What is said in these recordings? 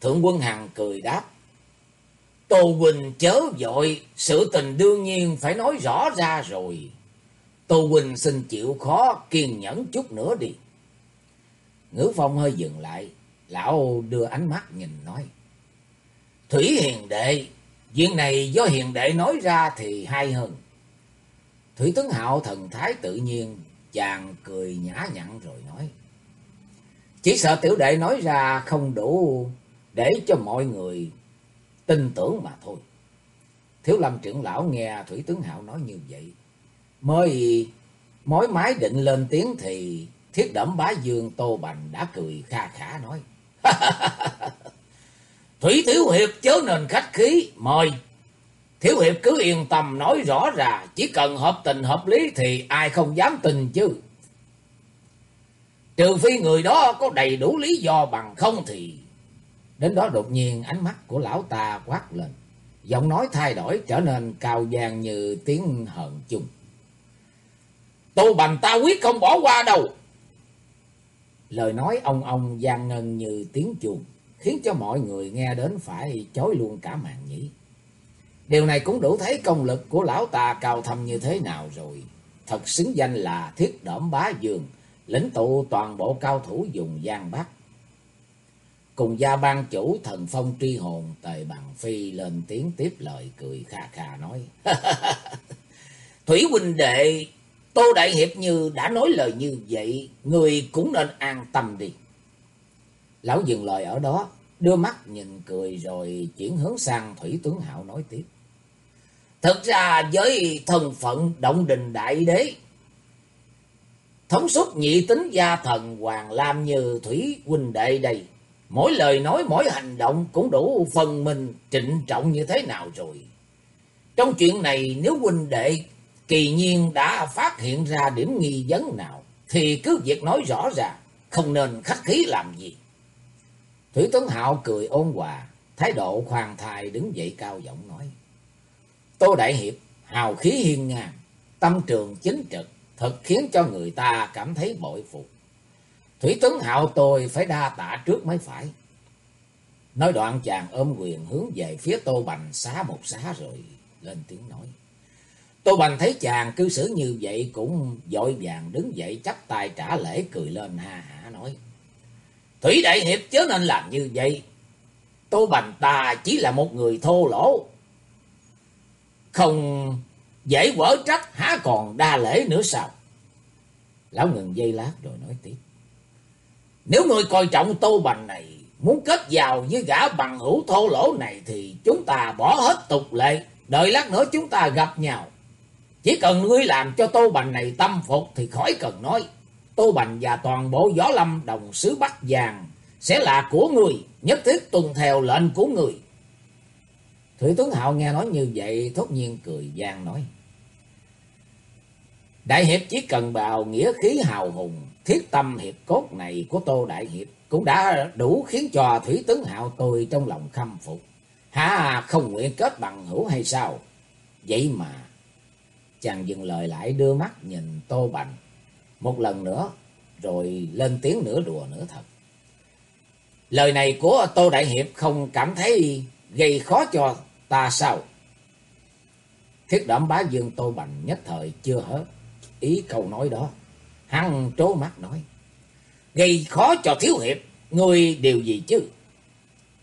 Thượng quân Hằng cười đáp. Tô Quỳnh chớ vội, sự tình đương nhiên phải nói rõ ra rồi. Tô Quỳnh xin chịu khó, kiên nhẫn chút nữa đi. Ngữ phong hơi dừng lại, lão đưa ánh mắt nhìn nói. Thủy hiền đệ, chuyện này do hiền đệ nói ra thì hay hơn. Thủy tướng hạo thần thái tự nhiên, chàng cười nhã nhặn rồi nói. Chỉ sợ tiểu đệ nói ra không đủ để cho mọi người tin tưởng mà thôi. Thiếu lâm trưởng lão nghe Thủy tướng hạo nói như vậy. Mới mối mái định lên tiếng thì thiết đẩm bá dương Tô Bành đã cười kha khả nói. Thủy Thiếu Hiệp chớ nên khách khí, mời. Thiếu Hiệp cứ yên tâm nói rõ ra, chỉ cần hợp tình hợp lý thì ai không dám tin chứ. Trừ phi người đó có đầy đủ lý do bằng không thì... Đến đó đột nhiên ánh mắt của lão ta quát lên. Giọng nói thay đổi trở nên cao vang như tiếng hận chung. Tô Bành ta quyết không bỏ qua đâu. Lời nói ông ông gian ngân như tiếng chuông, khiến cho mọi người nghe đến phải chối luôn cả màn nhĩ. Điều này cũng đủ thấy công lực của lão ta cao thâm như thế nào rồi. Thật xứng danh là thiết đẩm bá dường, lĩnh tụ toàn bộ cao thủ dùng Giang Bắc. Cùng gia ban chủ thần phong tri hồn tề bằng phi lên tiếng tiếp lời cười kha kha nói. Thủy huynh đệ Tô Đại Hiệp như đã nói lời như vậy, người cũng nên an tâm đi. Lão dừng lời ở đó, đưa mắt nhìn cười rồi chuyển hướng sang Thủy Tướng Hạo nói tiếp. Thực ra với thần phận động đình đại đế, thống suất nhị tính gia thần Hoàng Lam như Thủy huynh đệ đây, mỗi lời nói mỗi hành động cũng đủ phần mình trịnh trọng như thế nào rồi. Trong chuyện này nếu huynh đệ kỳ nhiên đã phát hiện ra điểm nghi vấn nào, thì cứ việc nói rõ ràng, không nên khách khí làm gì. Thủy Tuấn Hạo cười ôn hòa, thái độ khoan thai đứng dậy cao giọng nói. Tô Đại Hiệp, hào khí hiên ngang, tâm trường chính trực, thật khiến cho người ta cảm thấy bội phục. Thủy Tấn Hạo tôi phải đa tạ trước mới phải. Nói đoạn chàng ôm quyền hướng về phía Tô Bành xá một xá rồi lên tiếng nói. Tô Bành thấy chàng cư xử như vậy cũng dội vàng đứng dậy chắp tay trả lễ cười lên ha hả nói. Thủy Đại Hiệp chớ nên làm như vậy. Tô Bành ta chỉ là một người thô lỗ. Không dễ quở trách há còn đa lễ nữa sao? Lão ngừng dây lát rồi nói tiếp. Nếu người coi trọng Tô Bành này muốn kết giao với gã bằng hữu thô lỗ này thì chúng ta bỏ hết tục lệ. Đợi lát nữa chúng ta gặp nhau. Chỉ cần ngươi làm cho Tô Bành này tâm phục thì khỏi cần nói. Tô Bành và toàn bộ gió lâm đồng xứ Bắc Giang sẽ là của người, nhất thiết tuân theo lệnh của người. Thủy Tuấn Hạo nghe nói như vậy, thốt nhiên cười gian nói. Đại Hiệp chỉ cần bào nghĩa khí hào hùng, thiết tâm hiệp cốt này của Tô Đại Hiệp cũng đã đủ khiến cho Thủy tướng Hạo tôi trong lòng khâm phục. Hả không nguyện kết bằng hữu hay sao? Vậy mà Chàng dừng lời lại đưa mắt nhìn Tô Bành một lần nữa, rồi lên tiếng nửa đùa nửa thật. Lời này của Tô Đại Hiệp không cảm thấy gây khó cho ta sao? Thiết đảm bá dương Tô Bành nhất thời chưa hết ý câu nói đó. Hắn trố mắt nói. Gây khó cho thiếu hiệp, ngươi điều gì chứ?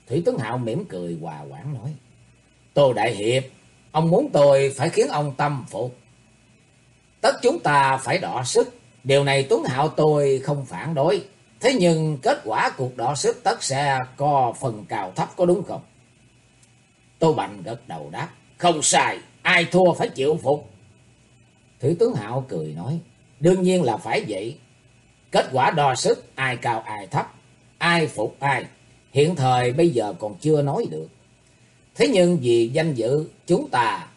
Thủy Tuấn Hạo mỉm cười hòa quảng nói. Tô Đại Hiệp, ông muốn tôi phải khiến ông tâm phục. Tất chúng ta phải đọ sức. Điều này Tuấn Hạo tôi không phản đối. Thế nhưng kết quả cuộc đọ sức tất sẽ có phần cao thấp có đúng không? Tô Bành gật đầu đáp. Không sai, ai thua phải chịu phục. Thủy tướng Hạo cười nói. Đương nhiên là phải vậy. Kết quả đo sức ai cao ai thấp, ai phục ai. Hiện thời bây giờ còn chưa nói được. Thế nhưng vì danh dự chúng ta,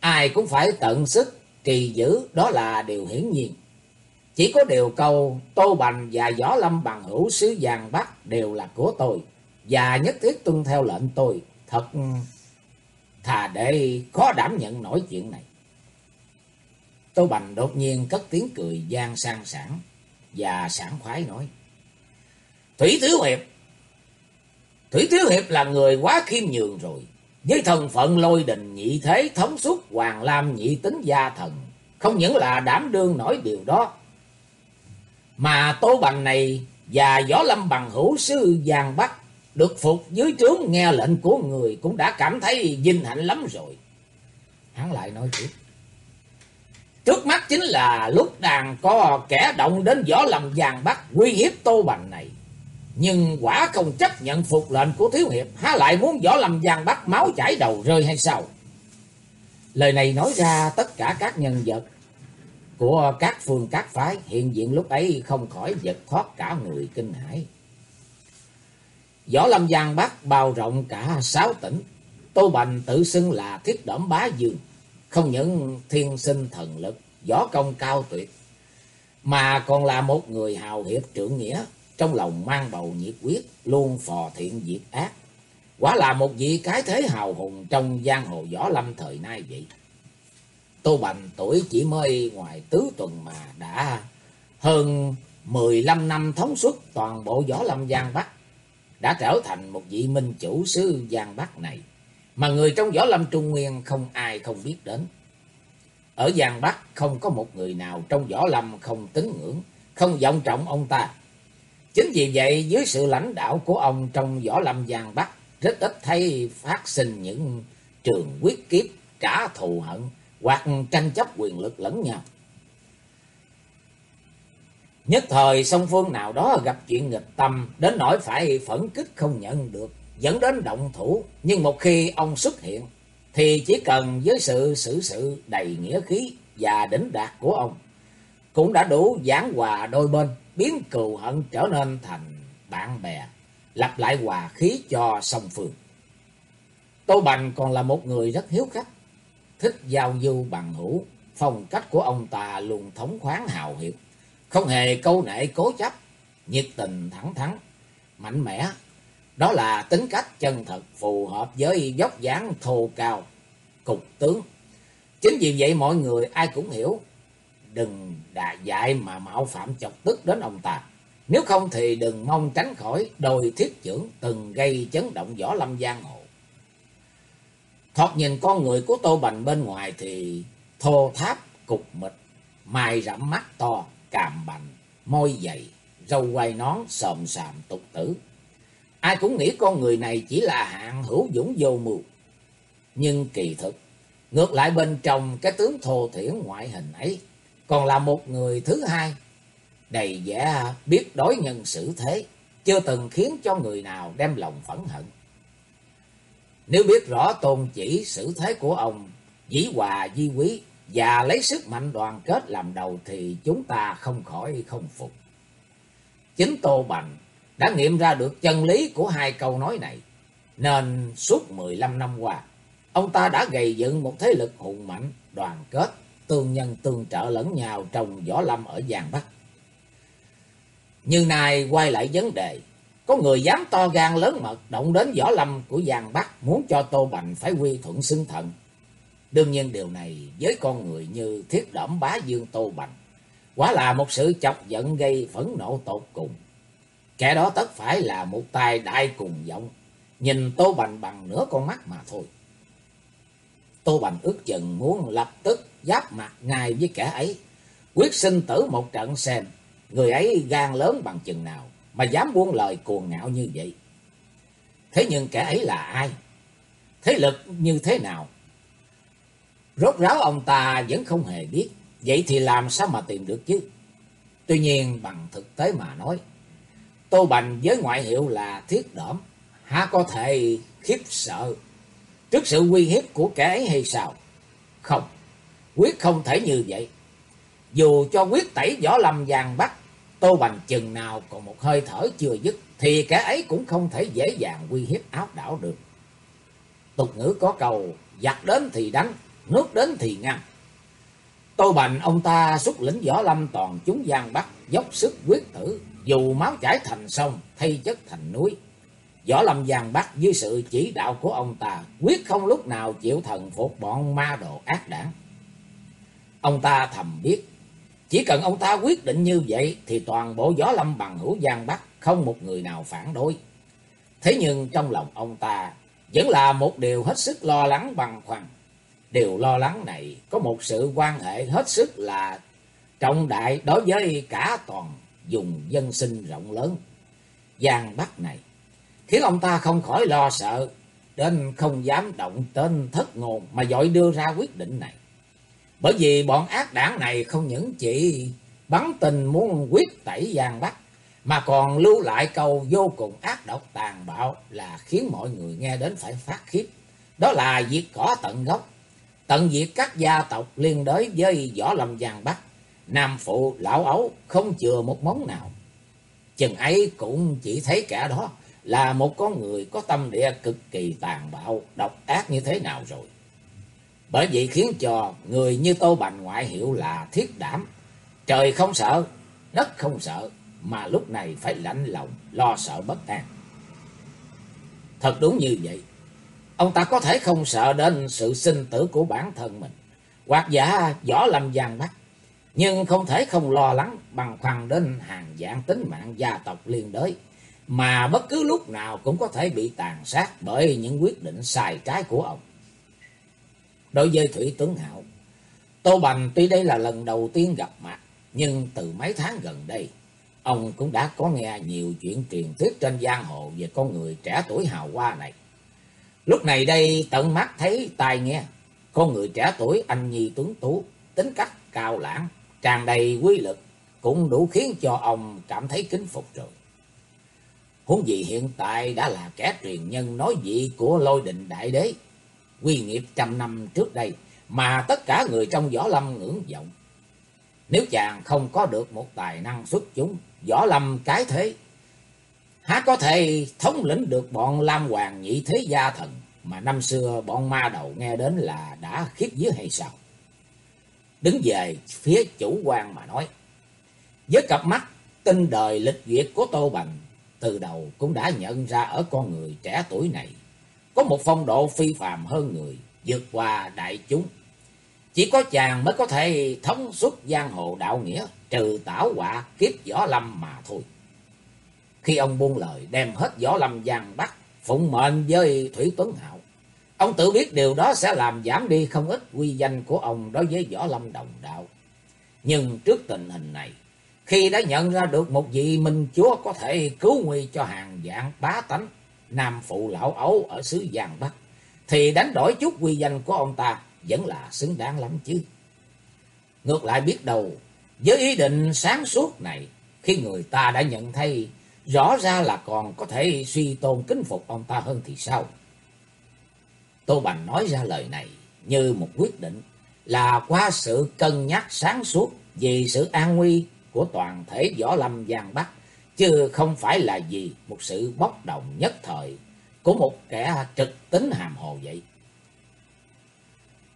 ai cũng phải tận sức kỳ giữ đó là điều hiển nhiên. Chỉ có điều câu Tô Bành và Võ Lâm bằng hữu sứ Giang Bắc đều là của tôi. Và nhất thiết tuân theo lệnh tôi. Thật thà để khó đảm nhận nổi chuyện này. Tô Bành đột nhiên cất tiếng cười gian sang sảng và sảng khoái nói. Thủy Thiếu Hiệp, Thủy Thiếu Hiệp là người quá khiêm nhường rồi. Với thân phận lôi đình nhị thế thống suốt Hoàng Lam nhị tính gia thần. Không những là đảm đương nổi điều đó. Mà Tô Bành này và Võ Lâm Bằng hữu sư Giang Bắc được phục dưới trướng nghe lệnh của người cũng đã cảm thấy vinh hạnh lắm rồi. Hắn lại nói tiếp. Trước mắt chính là lúc đàn có kẻ động đến võ lâm vàng bắt uy hiếp Tô Bành này. Nhưng quả không chấp nhận phục lệnh của Thiếu Hiệp, há lại muốn võ lâm vàng bắt máu chảy đầu rơi hay sao? Lời này nói ra tất cả các nhân vật của các phương các phái hiện diện lúc ấy không khỏi giật thoát cả người kinh hãi. Võ lâm giang bắc bao rộng cả sáu tỉnh, Tô Bành tự xưng là thiết đẩm bá dương, không những thiên sinh thần lực, võ công cao tuyệt, mà còn là một người hào hiệp trưởng nghĩa, trong lòng mang bầu nhiệt quyết, luôn phò thiện diệt ác. Quả là một vị cái thế hào hùng trong giang hồ võ lâm thời nay vậy. Tô Bành tuổi chỉ mới ngoài tứ tuần mà đã hơn 15 năm thống suốt toàn bộ võ lâm Giang Bắc. Đã trở thành một vị minh chủ sư Giang Bắc này. Mà người trong võ lâm Trung Nguyên không ai không biết đến. Ở Giang Bắc không có một người nào trong võ lâm không tín ngưỡng, không vọng trọng ông ta. Chính vì vậy dưới sự lãnh đạo của ông trong võ lâm Giang Bắc rất ít thấy phát sinh những trường quyết kiếp trả thù hận hoặc tranh chấp quyền lực lẫn nhau. Nhất thời song phương nào đó gặp chuyện nghịch tâm đến nỗi phải phẫn kích không nhận được, dẫn đến động thủ. Nhưng một khi ông xuất hiện thì chỉ cần với sự xử sự đầy nghĩa khí và đỉnh đạt của ông cũng đã đủ giảng hòa đôi bên, biến cừu hận trở nên thành bạn bè, lập lại hòa khí cho song phương. Tô Bành còn là một người rất hiếu khách, thích giao du bằng hữu, phong cách của ông ta luôn thống khoáng hào hiệp, không hề câu nệ cố chấp, nhiệt tình thẳng thắn, mạnh mẽ. Đó là tính cách chân thật phù hợp với dốc dáng thô cao, cục tướng. Chính vì vậy mọi người ai cũng hiểu, đừng đà dại mà mạo phạm chọc tức đến ông ta. Nếu không thì đừng mong tránh khỏi đôi thiết trưởng từng gây chấn động võ lâm giang hồ. Thoạt nhìn con người của Tô Bành bên ngoài thì thô tháp, cục mịch, mày rậm mắt to, càm bành, môi dày, râu quai nón, sòm sàm tục tử. Ai cũng nghĩ con người này chỉ là hạng hữu dũng vô mưu. Nhưng kỳ thực, ngược lại bên trong cái tướng thô thiển ngoại hình ấy, còn là một người thứ hai, đầy vẻ biết đối nhân xử thế, chưa từng khiến cho người nào đem lòng phẫn hận. Nếu biết rõ tôn chỉ xử thế của ông, dĩ hòa di quý và lấy sức mạnh đoàn kết làm đầu thì chúng ta không khỏi không phục. Chính Tô Bành đã nghiệm ra được chân lý của hai câu nói này, nên suốt 15 năm qua, ông ta đã gây dựng một thế lực hùng mạnh, đoàn kết, tương nhân tương trợ lẫn nhau trong võ lâm ở Giang Bắc. Như nay quay lại vấn đề, có người dám to gan lớn mật động đến võ lâm của Giang Bắc muốn cho Tô Bành phải quy thuận xưng thận Đương nhiên điều này với con người như thiết đẩm bá dương Tô Bành, quả là một sự chọc giận gây phẫn nộ tột cùng. Kẻ đó tất phải là một tài đại cùng giọng, nhìn Tô Bành bằng nửa con mắt mà thôi. Tô Bành ước chừng muốn lập tức giáp mặt ngay với kẻ ấy, quyết sinh tử một trận xem, người ấy gan lớn bằng chừng nào mà dám buông lời cuồng ngạo như vậy. Thế nhưng kẻ ấy là ai? Thế lực như thế nào? Rốt ráo ông ta vẫn không hề biết, vậy thì làm sao mà tìm được chứ? Tuy nhiên bằng thực tế mà nói, Tô Bành với ngoại hiệu là thiết đỡm, há có thể khiếp sợ trước sự uy hiếp của kẻ ấy hay sao? Không, quyết không thể như vậy. Dù cho quyết tẩy võ lâm vàng bắt Tô Bành chừng nào còn một hơi thở chưa dứt, thì kẻ ấy cũng không thể dễ dàng uy hiếp áp đảo được. Tục ngữ có cầu, giặc đến thì đánh, nước đến thì ngăn. Tô Bành ông ta xuất lĩnh võ lâm toàn chúng gian bắc, dốc sức quyết tử, dù máu chảy thành sông, thay chất thành núi. Võ lâm giang bắc dưới sự chỉ đạo của ông ta, quyết không lúc nào chịu thần phục bọn ma đồ ác đảng. Ông ta thầm biết, chỉ cần ông ta quyết định như vậy thì toàn bộ gió lâm bằng hữu Giang Bắc không một người nào phản đối. Thế nhưng trong lòng ông ta vẫn là một điều hết sức lo lắng băn khoăn. Điều lo lắng này có một sự quan hệ hết sức là trọng đại đối với cả toàn dùng dân sinh rộng lớn. Giang Bắc này khiến ông ta không khỏi lo sợ, đến không dám động tên thất ngôn mà dội đưa ra quyết định này. Bởi vì bọn ác đảng này không những chỉ bắn tình muốn quyết tẩy Giang Bắc, mà còn lưu lại câu vô cùng ác độc tàn bạo là khiến mọi người nghe đến phải phát khiếp. Đó là diệt cỏ tận gốc, tận diệt các gia tộc liên đới với võ lâm Giang Bắc. Nam phụ lão ấu không chừa một móng nào. Chừng ấy cũng chỉ thấy cả đó là một con người có tâm địa cực kỳ tàn bạo, độc ác như thế nào rồi. Bởi vậy khiến cho người như Tô Bành ngoại hiệu là thiết đảm. Trời không sợ, đất không sợ, mà lúc này phải lạnh lòng, lo sợ bất an. Thật đúng như vậy. Ông ta có thể không sợ đến sự sinh tử của bản thân mình, hoặc giả võ lâm giang bắc, nhưng không thể không lo lắng bằng khoăn đến hàng dạng tính mạng gia tộc liên đới, mà bất cứ lúc nào cũng có thể bị tàn sát bởi những quyết định sai trái của ông. Đối với Thủy Tuấn Hạo, Tô Bành tuy đây là lần đầu tiên gặp mặt, nhưng từ mấy tháng gần đây, ông cũng đã có nghe nhiều chuyện truyền thuyết trên giang hồ về con người trẻ tuổi hào hoa này. Lúc này đây tận mắt thấy tai nghe, con người trẻ tuổi anh nhi tuấn tú, tính cách cao lãng, tràn đầy quy lực, cũng đủ khiến cho ông cảm thấy kính phục rồi. Huống gì hiện tại đã là kẻ truyền nhân nói vị của lôi định đại đế, quy nghiệp trăm năm trước đây, mà tất cả người trong võ lâm ngưỡng vọng. Nếu chàng không có được một tài năng xuất chúng, võ lâm cái thế, há có thể thống lĩnh được bọn Lam Hoàng nhị thế gia thần, mà năm xưa bọn ma đầu nghe đến là đã khiếp dưới hay sao? Đứng về phía chủ quan mà nói, với cặp mắt tinh đời lịch duyệt của Tô Bành, từ đầu cũng đã nhận ra ở con người trẻ tuổi này, có một phong độ phi phàm hơn người, vượt qua đại chúng. Chỉ có chàng mới có thể thống suốt giang hồ đạo nghĩa, trừ tảo họa kiếp võ lâm mà thôi. Khi ông buông lời đem hết võ lâm giang bắc, phụng mệnh với Thủy Tuấn Hạo, ông tự biết điều đó sẽ làm giảm đi không ít uy danh của ông đối với võ lâm đồng đạo. Nhưng trước tình hình này, khi đã nhận ra được một vị minh chúa có thể cứu nguy cho hàng dạng bá tánh, nam phụ lão ấu ở xứ Giang Bắc, thì đánh đổi chút quy danh của ông ta vẫn là xứng đáng lắm chứ. Ngược lại biết đâu, với ý định sáng suốt này, khi người ta đã nhận thấy rõ ra là còn có thể suy tôn kính phục ông ta hơn thì sao? Tô Bành nói ra lời này như một quyết định là qua sự cân nhắc sáng suốt vì sự an nguy của toàn thể võ lâm Giang Bắc, chứ không phải là gì một sự bốc đồng nhất thời của một kẻ trực tính hàm hồ vậy.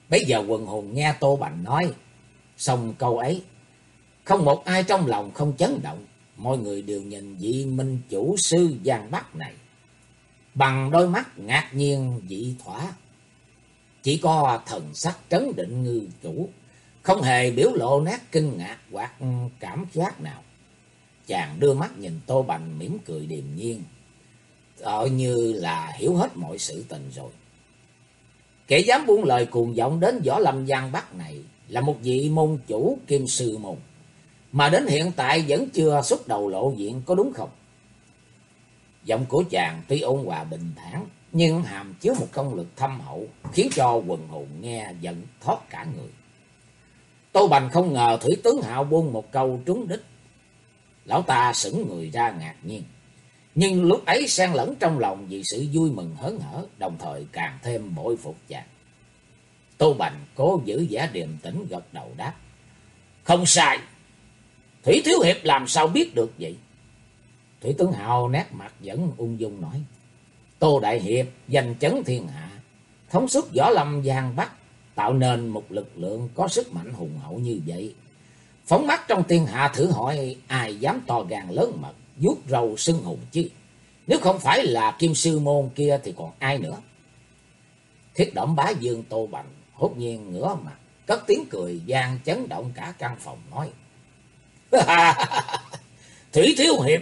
Bây giờ quần hùng nghe Tô Bành nói, xong câu ấy, không một ai trong lòng không chấn động, mọi người đều nhìn vị minh chủ sư Giang Bắc này. Bằng đôi mắt ngạc nhiên dị thỏa, chỉ có thần sắc trấn định ngư chủ, không hề biểu lộ nét kinh ngạc hoặc cảm giác nào. Chàng đưa mắt nhìn Tô Bành mỉm cười điềm nhiên, tựa như là hiểu hết mọi sự tình rồi. Kẻ dám buông lời cuồng vọng đến võ lâm giang bắc này là một vị môn chủ kim sư môn, mà đến hiện tại vẫn chưa xuất đầu lộ diện có đúng không? Giọng của chàng tuy ôn hòa bình thản, nhưng hàm chứa một công lực thâm hậu, khiến cho quần hùng nghe giận thoát cả người. Tô Bành không ngờ Thủy Tướng Hạo buông một câu trúng đích. Lão ta sững người ra ngạc nhiên. Nhưng lúc ấy xen lẫn trong lòng vì sự vui mừng hớn hở, đồng thời càng thêm bội phục chàng. Tô Bành cố giữ vẻ điềm tĩnh gật đầu đáp. Không sai. Thủy Thiếu Hiệp làm sao biết được vậy? Thủy Tướng Hạo nét mặt vẫn ung dung nói. Tô Đại Hiệp giành chấn thiên hạ, thống suốt võ lâm giang bắc, tạo nên một lực lượng có sức mạnh hùng hậu như vậy. Phóng mắt trong thiên hạ thử hỏi ai dám to gan lớn mật, vuốt râu sưng hùng chứ. Nếu không phải là kim sư môn kia thì còn ai nữa. Thiết động bá dương tô bành, hốt nhiên ngửa mặt, cất tiếng cười gian chấn động cả căn phòng nói. Thủy Thiếu Hiệp,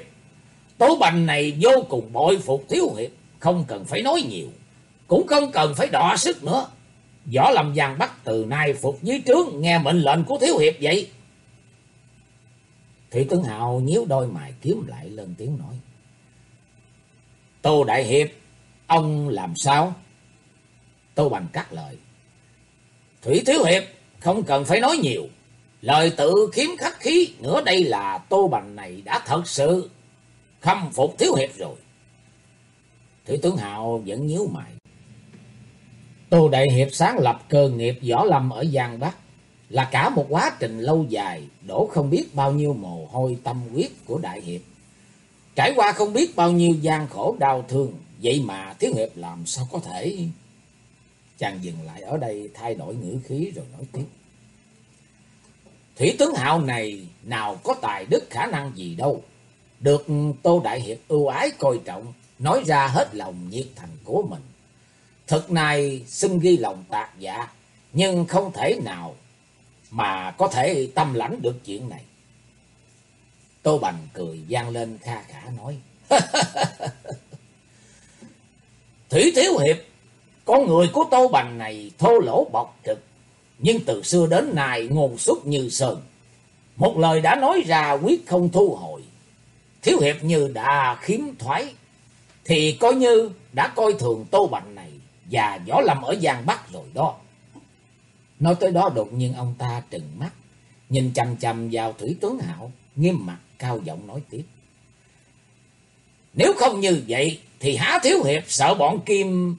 Tố Bành này vô cùng bội phục Thiếu Hiệp, không cần phải nói nhiều, cũng không cần phải đọ sức nữa. Võ Lâm Giang Bắc từ nay phục dưới trướng, nghe mệnh lệnh của Thiếu Hiệp vậy. Thủy tướng hào nhíu đôi mày kiếm lại lên tiếng nói. Tô Đại Hiệp, ông làm sao? Tô Bành cắt lời. Thủy Thiếu Hiệp, không cần phải nói nhiều. Lời tự kiếm khắc khí, nữa đây là Tô Bành này đã thật sự khâm phục Thiếu Hiệp rồi. Thủy tướng Hạo vẫn nhíu mày. Tô Đại Hiệp sáng lập cơ nghiệp võ lâm ở Giang Bắc là cả một quá trình lâu dài, đổ không biết bao nhiêu mồ hôi tâm huyết của Đại Hiệp. Trải qua không biết bao nhiêu gian khổ đau thương, vậy mà Thiếu Hiệp làm sao có thể... Chàng dừng lại ở đây thay đổi ngữ khí rồi nói tiếp. Thủy tướng hạo này nào có tài đức khả năng gì đâu. Được Tô Đại Hiệp ưu ái coi trọng, nói ra hết lòng nhiệt thành của mình. Thực này xin ghi lòng tạc dạ, nhưng không thể nào mà có thể tâm lãnh được chuyện này. Tô Bành cười gian lên kha khả nói. Thủy Thiếu Hiệp, con người của Tô Bành này thô lỗ bọc trực, nhưng từ xưa đến nay ngôn xuất như sơn. Một lời đã nói ra quyết không thu hồi. Thiếu Hiệp như đã khiếm thoái, thì coi như đã coi thường Tô Bạch này và võ lâm ở Giang Bắc rồi đó. Nói tới đó đột nhiên ông ta trừng mắt, nhìn chằm chằm vào Thủy Tướng Hạo, nghiêm mặt cao giọng nói tiếp. Nếu không như vậy thì há thiếu hiệp sợ bọn kim...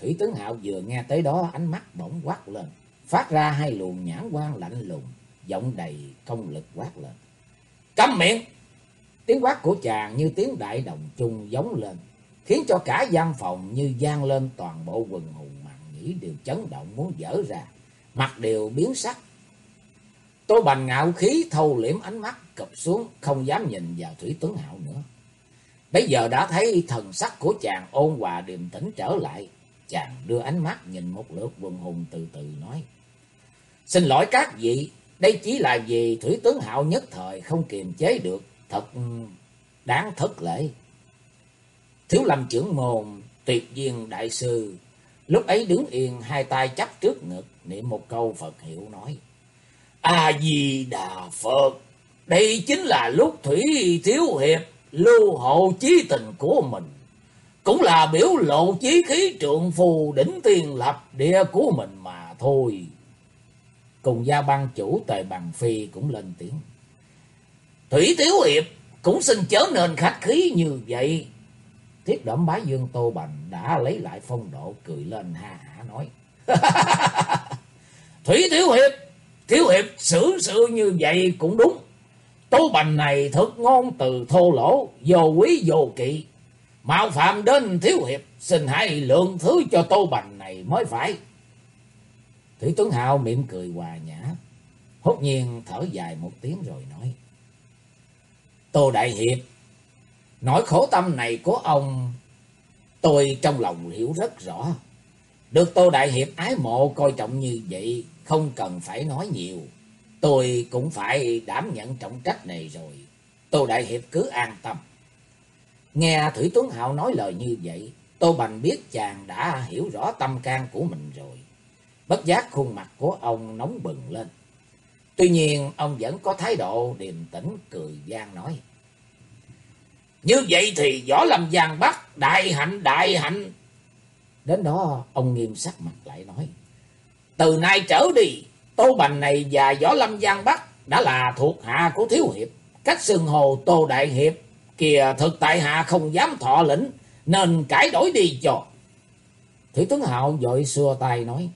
Thủy Tướng Hạo vừa nghe tới đó ánh mắt bỗng quát lên, phát ra hai luồng nhãn quan lạnh lùng, giọng đầy công lực quát lên. Câm miệng! Tiếng quát của chàng như tiếng đại đồng chung giống lên, khiến cho cả gian phòng như gian lên toàn bộ quần hùng mặn nghĩ đều chấn động muốn dở ra, mặt đều biến sắc. Tô Bành ngạo khí thâu liễm ánh mắt cụp xuống, không dám nhìn vào Thủy tuấn Hạo nữa. Bây giờ đã thấy thần sắc của chàng ôn hòa điềm tĩnh trở lại, chàng đưa ánh mắt nhìn một lượt quần hùng từ từ nói. Xin lỗi các vị, đây chỉ là vì Thủy Tướng Hạo nhất thời không kiềm chế được, thật đáng thất lễ. Thiếu lâm trưởng môn, tuyệt viên đại sư, lúc ấy đứng yên hai tay chắp trước ngực, niệm một câu Phật hiệu nói. A-di-đà Phật, đây chính là lúc Thủy Thiếu Hiệp lưu hộ chí tình của mình. Cũng là biểu lộ chí khí trượng phù đỉnh tiền lập địa của mình mà thôi. Cùng gia ban chủ tề bằng phi cũng lên tiếng. Thủy Thiếu Hiệp cũng xin chớ nên khách khí như vậy. Thiết đẩm bá dương Tô Bành đã lấy lại phong độ cười lên ha hả nói. Thủy Thiếu Hiệp, Thiếu Hiệp xử sự như vậy cũng đúng. Tô Bành này thật ngon từ thô lỗ, vô quý vô kỵ. Mạo phạm đến Thiếu Hiệp, xin hãy lượng thứ cho Tô Bành này mới phải. Thủy Tuấn Hào mỉm cười hòa nhã, hốt nhiên thở dài một tiếng rồi nói. Tô Đại Hiệp, nỗi khổ tâm này của ông, tôi trong lòng hiểu rất rõ. Được Tô Đại Hiệp ái mộ coi trọng như vậy, không cần phải nói nhiều. Tôi cũng phải đảm nhận trọng trách này rồi. Tô Đại Hiệp cứ an tâm. Nghe Thủy Tuấn Hạo nói lời như vậy, Tô Bành biết chàng đã hiểu rõ tâm can của mình rồi. Bất giác khuôn mặt của ông nóng bừng lên. Tuy nhiên ông vẫn có thái độ điềm tĩnh cười gian nói. Như vậy thì võ lâm giang bắc đại hạnh đại hạnh. Đến đó ông nghiêm sắc mặt lại nói. Từ nay trở đi Tô Bành này và Võ Lâm Giang Bắc đã là thuộc hạ của Thiếu Hiệp. Cách xưng hồ Tô Đại Hiệp kìa thực tại hạ không dám thọ lĩnh nên cải đổi đi cho. Thủy Tuấn Hạo dội xua tay nói.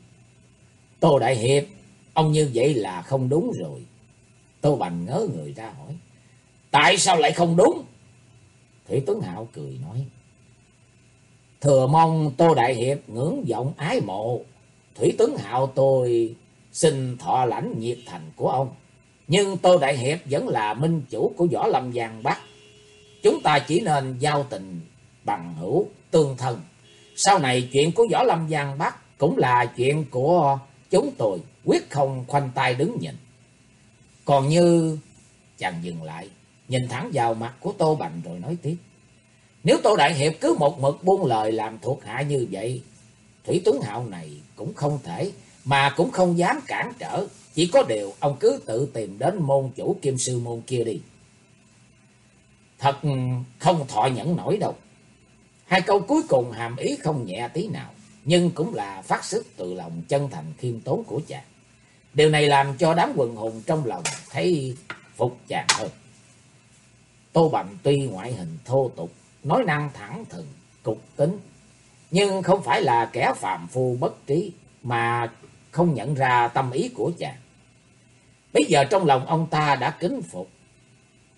Tô Đại Hiệp, ông như vậy là không đúng rồi. Tô Bành ngớ người ra hỏi. Tại sao lại không đúng? Thủy Tuấn Hạo cười nói. Thừa mong Tô Đại Hiệp ngưỡng vọng ái mộ. Thủy Tuấn Hạo tôi xin thọ lãnh nhiệt thành của ông. Nhưng Tô Đại Hiệp vẫn là minh chủ của Võ Lâm Giang Bắc. Chúng ta chỉ nên giao tình bằng hữu, tương thân. Sau này chuyện của Võ Lâm Giang Bắc cũng là chuyện của chúng tôi, quyết không khoanh tay đứng nhìn. Còn như chàng dừng lại, nhìn thẳng vào mặt của Tô Bành rồi nói tiếp. Nếu Tô Đại Hiệp cứ một mực buông lời làm thuộc hạ như vậy, Thủy Tuấn Hạo này cũng không thể, mà cũng không dám cản trở. Chỉ có điều ông cứ tự tìm đến môn chủ kim sư môn kia đi. Thật không thọ nhẫn nổi đâu. Hai câu cuối cùng hàm ý không nhẹ tí nào, nhưng cũng là phát xuất từ lòng chân thành khiêm tốn của chàng. Điều này làm cho đám quần hùng trong lòng thấy phục chàng hơn. Tô Bằng tuy ngoại hình thô tục, nói năng thẳng thừng, cục tính, nhưng không phải là kẻ phàm phu bất trí mà không nhận ra tâm ý của chàng. Bây giờ trong lòng ông ta đã kính phục,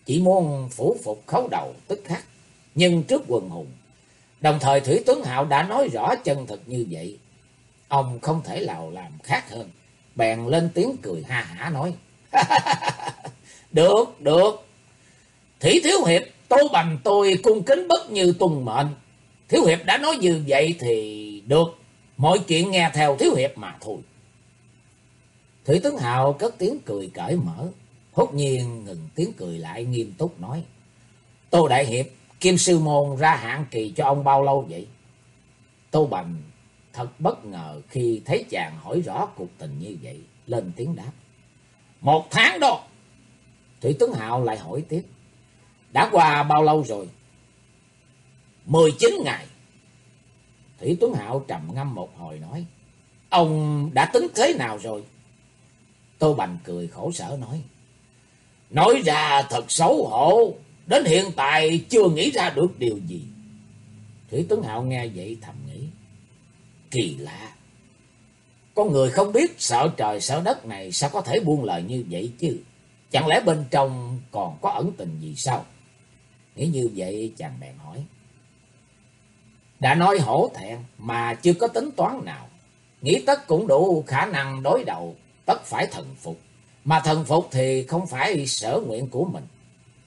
chỉ muốn phủ phục khấu đầu tức khắc, nhưng trước quần hùng. Đồng thời Thủy Tuấn Hạo đã nói rõ chân thực như vậy. Ông không thể nào làm khác hơn. Bèn lên tiếng cười ha hả nói. được, được. Thủy Thiếu Hiệp, tô bằng tôi cung kính bất như tuân mệnh. Thiếu Hiệp đã nói như vậy thì được. Mọi chuyện nghe theo Thiếu Hiệp mà thôi. Thủy Tướng Hào cất tiếng cười cởi mở. Hốt nhiên ngừng tiếng cười lại nghiêm túc nói. Tô Đại Hiệp, Kim Sư Môn ra hạn kỳ cho ông bao lâu vậy? Tô Bành thật bất ngờ khi thấy chàng hỏi rõ cuộc tình như vậy. Lên tiếng đáp. Một tháng đó. Thủy Tướng hạo lại hỏi tiếp. Đã qua bao lâu rồi? Mười chín ngày. Thủy Tuấn Hạo trầm ngâm một hồi nói. Ông đã tính thế nào rồi? Tô Bành cười khổ sở nói. Nói ra thật xấu hổ. Đến hiện tại chưa nghĩ ra được điều gì. Thủy Tuấn Hạo nghe vậy thầm. Kỳ lạ. Con người không biết sợ trời sợ đất này sao có thể buông lời như vậy chứ. Chẳng lẽ bên trong còn có ẩn tình gì sao? Nghĩ như vậy chàng bèn hỏi. Đã nói hổ thẹn mà chưa có tính toán nào. Nghĩ tất cũng đủ khả năng đối đầu, tất phải thần phục. Mà thần phục thì không phải sở nguyện của mình.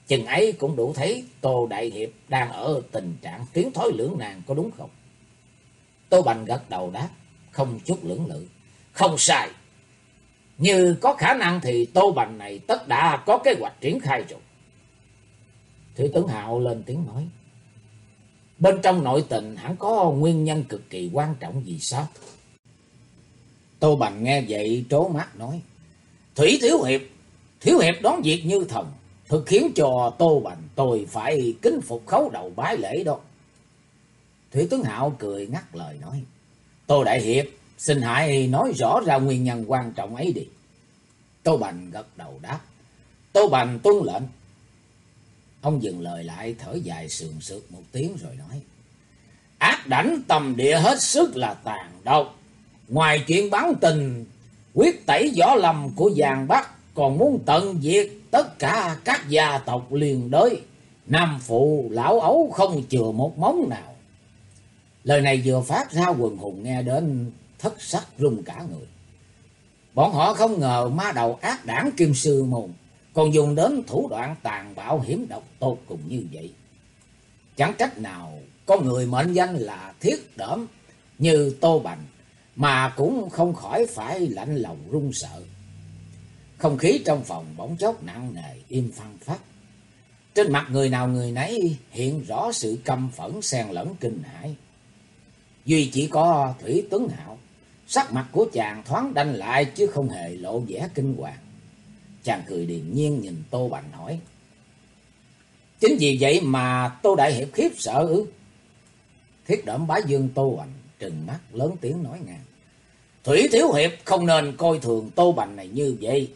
Chừng ấy cũng đủ thấy Tô Đại Hiệp đang ở tình trạng tiến thối lưỡng nan có đúng không? Tô Bành gật đầu đáp, không chút lưỡng lự. Không sai. Như có khả năng thì Tô Bành này tất đã có kế hoạch triển khai rồi. Thủy tướng Hạo lên tiếng nói. Bên trong nội tình hẳn có nguyên nhân cực kỳ quan trọng gì sao? Tô Bành nghe vậy trố mắt nói. Thủy Thiếu Hiệp, Thiếu Hiệp đón việc như thần, thực khiến cho Tô Bành tôi phải kính phục khấu đầu bái lễ đó. Thủy Tướng Hạo cười ngắt lời nói. Tô Đại Hiệp, xin hãy nói rõ ra nguyên nhân quan trọng ấy đi. Tô Bành gật đầu đáp. Tô Bành tuân lệnh. Ông dừng lời lại thở dài sườn sượt một tiếng rồi nói. Ác đảnh tầm địa hết sức là tàn độc. Ngoài chuyện bắn tình, quyết tẩy võ lầm của giàn Bắc còn muốn tận diệt tất cả các gia tộc liền đới. Nam phụ lão ấu không chừa một móng nào. Lời này vừa phát ra, quần hùng nghe đến, thất sắc rung cả người. Bọn họ không ngờ ma đầu ác đảng kim sư môn còn dùng đến thủ đoạn tàn bạo hiểm độc tột cùng như vậy. Chẳng trách nào có người mệnh danh là thiết đỡm như Tô Bành mà cũng không khỏi phải lạnh lòng run sợ. Không khí trong phòng bỗng chốc nặng nề, im phăng phát. Trên mặt người nào người nấy hiện rõ sự căm phẫn xen lẫn kinh hãi. Duy chỉ có Thủy Tuấn Hạo, sắc mặt của chàng thoáng đanh lại chứ không hề lộ vẻ kinh hoàng. Chàng cười điềm nhiên nhìn Tô Bành hỏi. Chính vì vậy mà Tô Đại Hiệp khiếp sợ ư? Thiết đẩm bá dương Tô Bành trừng mắt lớn tiếng nói ngang. Thủy Thiếu Hiệp không nên coi thường Tô Bành này như vậy.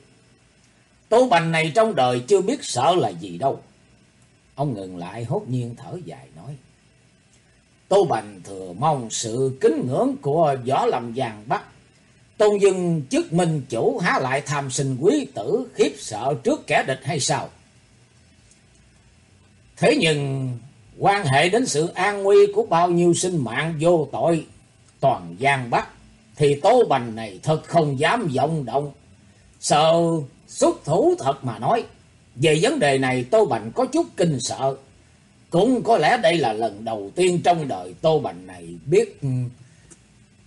Tô Bành này trong đời chưa biết sợ là gì đâu. Ông ngừng lại hốt nhiên thở dài nói. Tô Bành thừa mong sự kính ngưỡng của võ lâm giang Bắc Tôn dân chức minh chủ há lại tham sinh quý tử, khiếp sợ trước kẻ địch hay sao? Thế nhưng, quan hệ đến sự an nguy của bao nhiêu sinh mạng vô tội toàn giang Bắc, thì Tô Bành này thật không dám vọng động. Sợ xuất thủ thật mà nói. Về vấn đề này Tô Bành có chút kinh sợ. Cũng có lẽ đây là lần đầu tiên trong đời Tô Bành này biết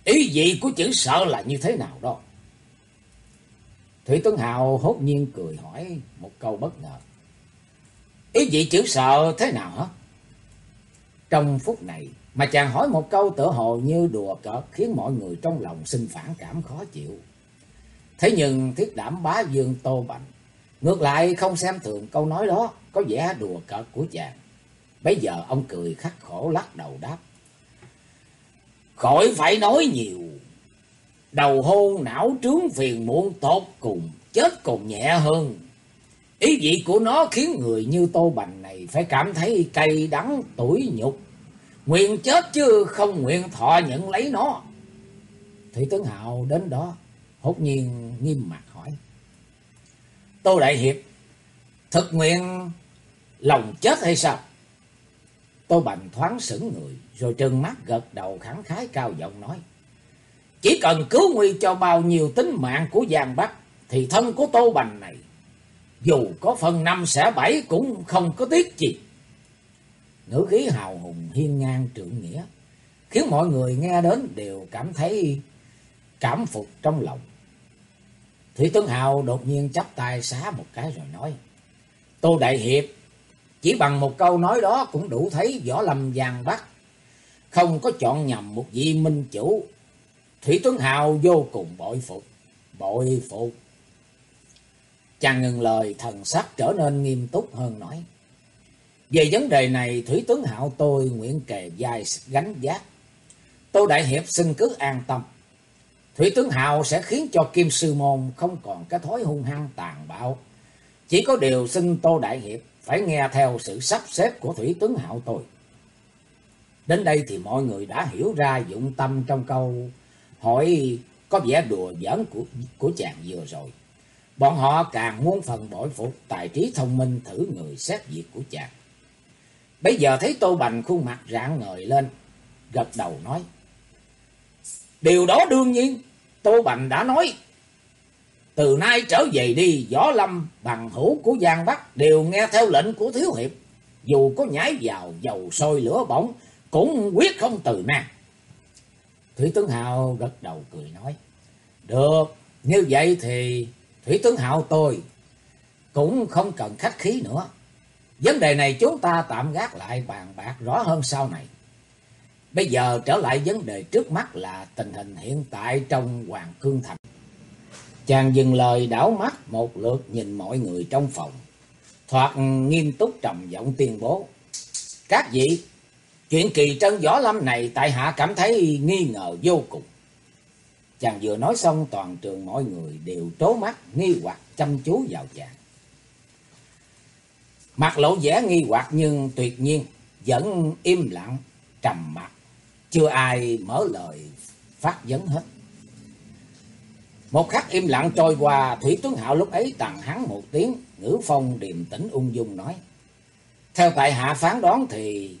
Ý vị của chữ sợ là như thế nào đó? Thủy Tuấn Hào hốt nhiên cười hỏi một câu bất ngờ. Ý vị chữ sợ thế nào hả? Trong phút này mà chàng hỏi một câu tựa hồ như đùa cợt khiến mọi người trong lòng sinh phản cảm khó chịu. Thế nhưng thiết đảm bá dương Tô Bành ngược lại không xem thường câu nói đó, có vẻ đùa cợt của chàng. Bây giờ ông cười khắc khổ lắc đầu đáp. Khỏi phải nói nhiều. Đầu hôn não trướng phiền muộn tốt cùng, chết còn nhẹ hơn. Ý vị của nó khiến người như Tô Bành này phải cảm thấy cay đắng tủi nhục. Nguyện chết chứ không nguyện thọ nhận lấy nó. Thủy tướng Hạo đến đó, hốt nhiên nghiêm mặt hỏi. Tô Đại Hiệp, thực nguyện lòng chết hay sao? Tô Bành thoáng sững người, rồi trừng mắt gật đầu khẳng khái cao giọng nói. Chỉ cần cứu nguy cho bao nhiêu tính mạng của Giang Bắc, thì thân của Tô Bành này, dù có phần năm sẽ bảy cũng không có tiếc gì. Ngữ khí hào hùng hiên ngang trượng nghĩa, khiến mọi người nghe đến đều cảm thấy cảm phục trong lòng. Thủy Tuấn Hào đột nhiên chắp tay xá một cái rồi nói, Tô Đại Hiệp, chỉ bằng một câu nói đó cũng đủ thấy võ lâm giang bắc, không có chọn nhầm một vị minh chủ. Thủy Tuấn Hào vô cùng bội phục, bội phục. Chàng ngừng lời thần sắc trở nên nghiêm túc hơn nói. Về vấn đề này Thủy Tuấn Hạo tôi nguyện kề dài gánh giác. Tô Đại Hiệp xin cứ an tâm. Thủy Tuấn Hạo sẽ khiến cho Kim Sư Môn không còn cái thói hung hăng tàn bạo. Chỉ có điều xin Tô Đại Hiệp phải nghe theo sự sắp xếp của Thủy tướng Hạo tôi. Đến đây thì mọi người đã hiểu ra dụng tâm trong câu hỏi có vẻ đùa giỡn của, của chàng vừa rồi. Bọn họ càng muốn phần bội phục tài trí thông minh thử người xét việc của chàng. Bây giờ thấy Tô Bành khuôn mặt rạng ngời lên, gật đầu nói. Điều đó đương nhiên, Tô Bành đã nói. Từ nay trở về đi, Võ Lâm bằng hữu của Giang Bắc đều nghe theo lệnh của Thiếu Hiệp. Dù có nhảy vào dầu sôi lửa bỏng, cũng quyết không từ nan. Thủy Tướng hào gật đầu cười nói. Được, như vậy thì Thủy Tướng Hạo tôi cũng không cần khách khí nữa. Vấn đề này chúng ta tạm gác lại bàn bạc rõ hơn sau này. Bây giờ trở lại vấn đề trước mắt là tình hình hiện tại trong Hoàng Cương Thành. Chàng dừng lời đảo mắt một lượt nhìn mọi người trong phòng. Thoạt nghiêm túc trầm giọng tuyên bố. Các vị, chuyện kỳ trân võ lâm này tại hạ cảm thấy nghi ngờ vô cùng. Chàng vừa nói xong toàn trường mọi người đều trố mắt nghi hoặc chăm chú vào chàng. Mặt lộ vẻ nghi hoặc nhưng tuyệt nhiên vẫn im lặng, trầm mặt. Chưa ai mở lời phát vấn hết. Một khắc im lặng trôi qua, Thủy tướng Hạo lúc ấy tặng hắn một tiếng, ngữ phong điềm tĩnh ung dung nói. Theo tại hạ phán đoán thì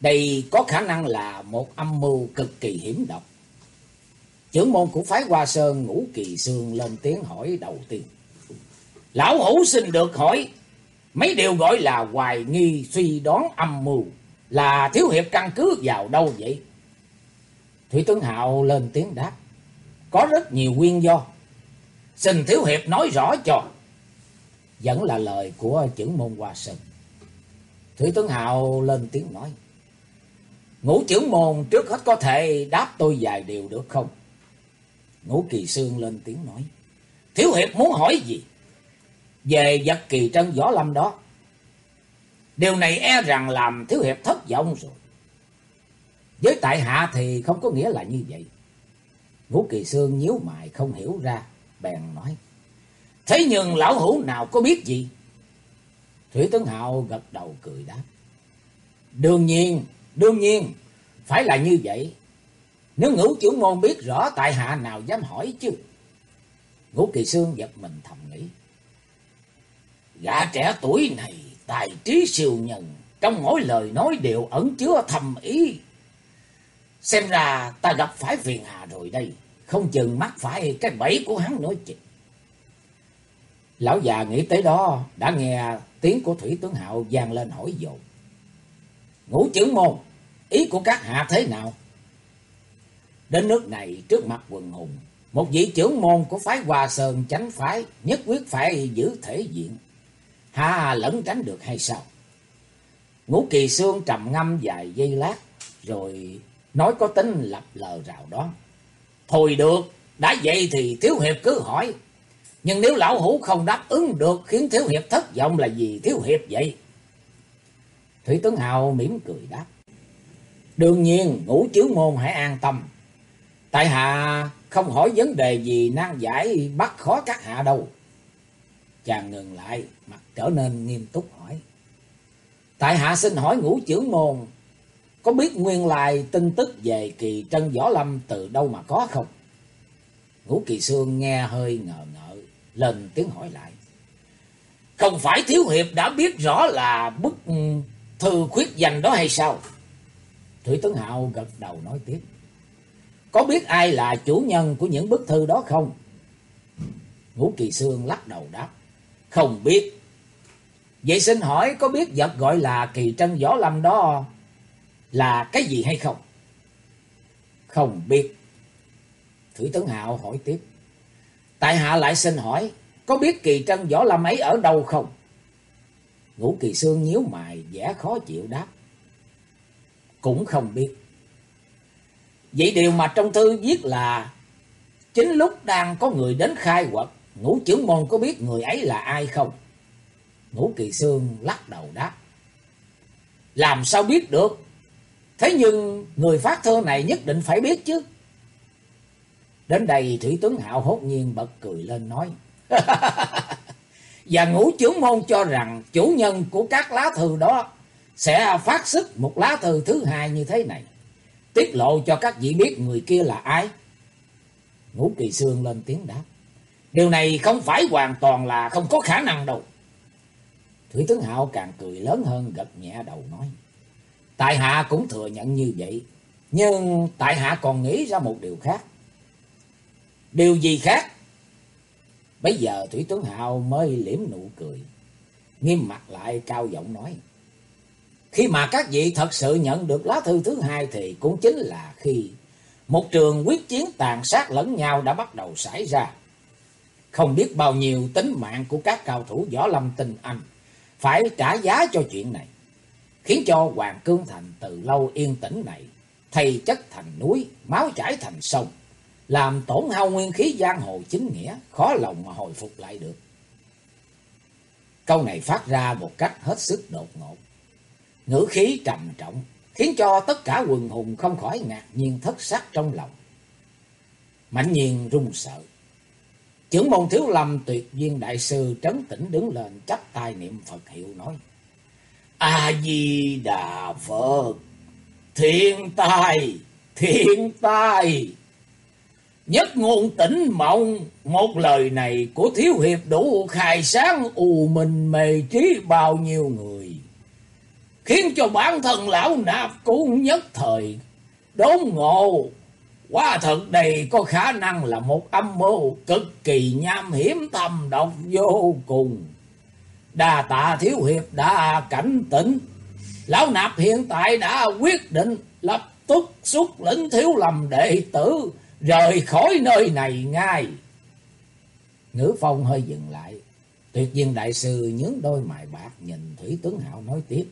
đây có khả năng là một âm mưu cực kỳ hiểm độc. Trưởng môn của phái Hoa Sơn ngũ kỳ sương lên tiếng hỏi đầu tiên. Lão hữu xin được hỏi, mấy điều gọi là hoài nghi suy đoán âm mưu là thiếu hiệp căn cứ vào đâu vậy? Thủy tướng Hạo lên tiếng đáp. Có rất nhiều nguyên do. Xin thiếu hiệp nói rõ cho. Vẫn là lời của trưởng môn hòa Sơn. Thủy tướng hào lên tiếng nói. Ngũ trưởng môn trước hết có thể đáp tôi vài điều được không? Ngũ Kỳ Sương lên tiếng nói. Thiếu hiệp muốn hỏi gì? Về vật kỳ trân võ lâm đó. Điều này e rằng làm thiếu hiệp thất vọng rồi. Với tại hạ thì không có nghĩa là như vậy. Ngũ Kỳ Sương nhíu mày không hiểu ra, bèn nói. Thế nhưng lão hữu nào có biết gì? Thủy Tấn Hạo gật đầu cười đáp. Đương nhiên, đương nhiên, phải là như vậy. Nếu ngũ trưởng môn biết rõ tại hạ nào dám hỏi chứ. Ngũ Kỳ Sương giật mình thầm nghĩ. Gã trẻ tuổi này tài trí siêu nhân, trong mỗi lời nói đều ẩn chứa thầm ý. Xem ra ta gặp phải phiền hà rồi đây, không chừng mắc phải cái bẫy của hắn nữa chứ. Lão già nghĩ tới đó, đã nghe tiếng của Thủy Tướng Hạo vang lên hỏi dồn. Ngũ trưởng môn, ý của các hạ thế nào? Đến nước này trước mặt quần hùng, một vị trưởng môn của phái Hòa Sơn chánh phái nhất quyết phải giữ thể diện. ha lẫn tránh được hay sao? Ngũ kỳ xương trầm ngâm vài giây lát, rồi nói có tính lập lờ rào đó. Thôi được, đã vậy thì Thiếu Hiệp cứ hỏi. Nhưng nếu lão hủ không đáp ứng được khiến Thiếu Hiệp thất vọng là gì Thiếu Hiệp vậy? Thủy Tướng Hào mỉm cười đáp. Đương nhiên, ngũ chữ môn hãy an tâm. Tại hạ không hỏi vấn đề gì nan giải bắt khó các hạ đâu. Chàng ngừng lại, mặt trở nên nghiêm túc hỏi. Tại hạ xin hỏi ngũ trưởng môn, có biết nguyên lai tin tức về kỳ trân võ lâm từ đâu mà có không? Ngũ kỳ xương nghe hơi ngờ ngợ, lên tiếng hỏi lại. Không phải thiếu hiệp đã biết rõ là bức ừ, thư khuyết danh đó hay sao? Thủy Tấn Hạo gật đầu nói tiếp. Có biết ai là chủ nhân của những bức thư đó không? Ngũ Kỳ Sương lắc đầu đáp. Không biết. Vậy xin hỏi có biết vật gọi là kỳ trân võ lâm đó là cái gì hay không? Không biết. Thủy Tấn Hạo hỏi tiếp. Tại hạ lại xin hỏi, có biết kỳ trân võ lâm ấy ở đâu không? Ngũ Kỳ Sương nhíu mày, vẻ khó chịu đáp. Cũng không biết. Vậy điều mà trong thư viết là chính lúc đang có người đến khai quật, ngũ trưởng môn có biết người ấy là ai không? Ngũ Kỳ Sương lắc đầu đáp. Làm sao biết được? Thế nhưng người phát thơ này nhất định phải biết chứ. Đến đây Thủy Tuấn Hạo hốt nhiên bật cười lên nói. Và ngũ trưởng môn cho rằng chủ nhân của các lá thư đó sẽ phát sức một lá thư thứ hai như thế này. Tiết lộ cho các vị biết người kia là ai. Ngũ Kỳ Sương lên tiếng đáp. Điều này không phải hoàn toàn là không có khả năng đâu. Thủy Tướng Hạo càng cười lớn hơn, gật nhẹ đầu nói. Tại hạ cũng thừa nhận như vậy. Nhưng tại hạ còn nghĩ ra một điều khác. Điều gì khác? Bây giờ Thủy Tướng Hạo mới liễm nụ cười. Nghiêm mặt lại cao giọng nói. Khi mà các vị thật sự nhận được lá thư thứ hai thì cũng chính là khi một trường quyết chiến tàn sát lẫn nhau đã bắt đầu xảy ra. Không biết bao nhiêu tính mạng của các cao thủ võ lâm tinh anh phải trả giá cho chuyện này, khiến cho Hoàng Cương Thành từ lâu yên tĩnh này thay chất thành núi, máu chảy thành sông, làm tổn hao nguyên khí giang hồ chính nghĩa, khó lòng mà hồi phục lại được. Câu này phát ra một cách hết sức đột ngột, ngữ khí trầm trọng, khiến cho tất cả quần hùng không khỏi ngạc nhiên thất sắc trong lòng. Mạnh nhiên run sợ. Chưởng môn thiếu lâm tuyệt viên đại sư trấn tĩnh đứng lên chắp tay niệm Phật hiệu nói. A-di-đà Phật, thiên tai, thiên tai. Nhất ngôn tỉnh mộng, một lời này của thiếu hiệp đủ khai sáng ù mình mề trí bao nhiêu người. Khiến cho bản thân lão nạp cũng nhất thời đốn ngộ Quá thật đây có khả năng là một âm mưu cực kỳ nham hiểm thầm độc vô cùng. Đà tạ thiếu hiệp đã cảnh tỉnh. Lão nạp hiện tại đã quyết định lập tức xuất lĩnh thiếu lầm đệ tử rời khỏi nơi này ngay. Ngữ phong hơi dừng lại. Tuyệt viên đại sư nhướng đôi mày bạc nhìn Thủy Tướng Hạo nói tiếp.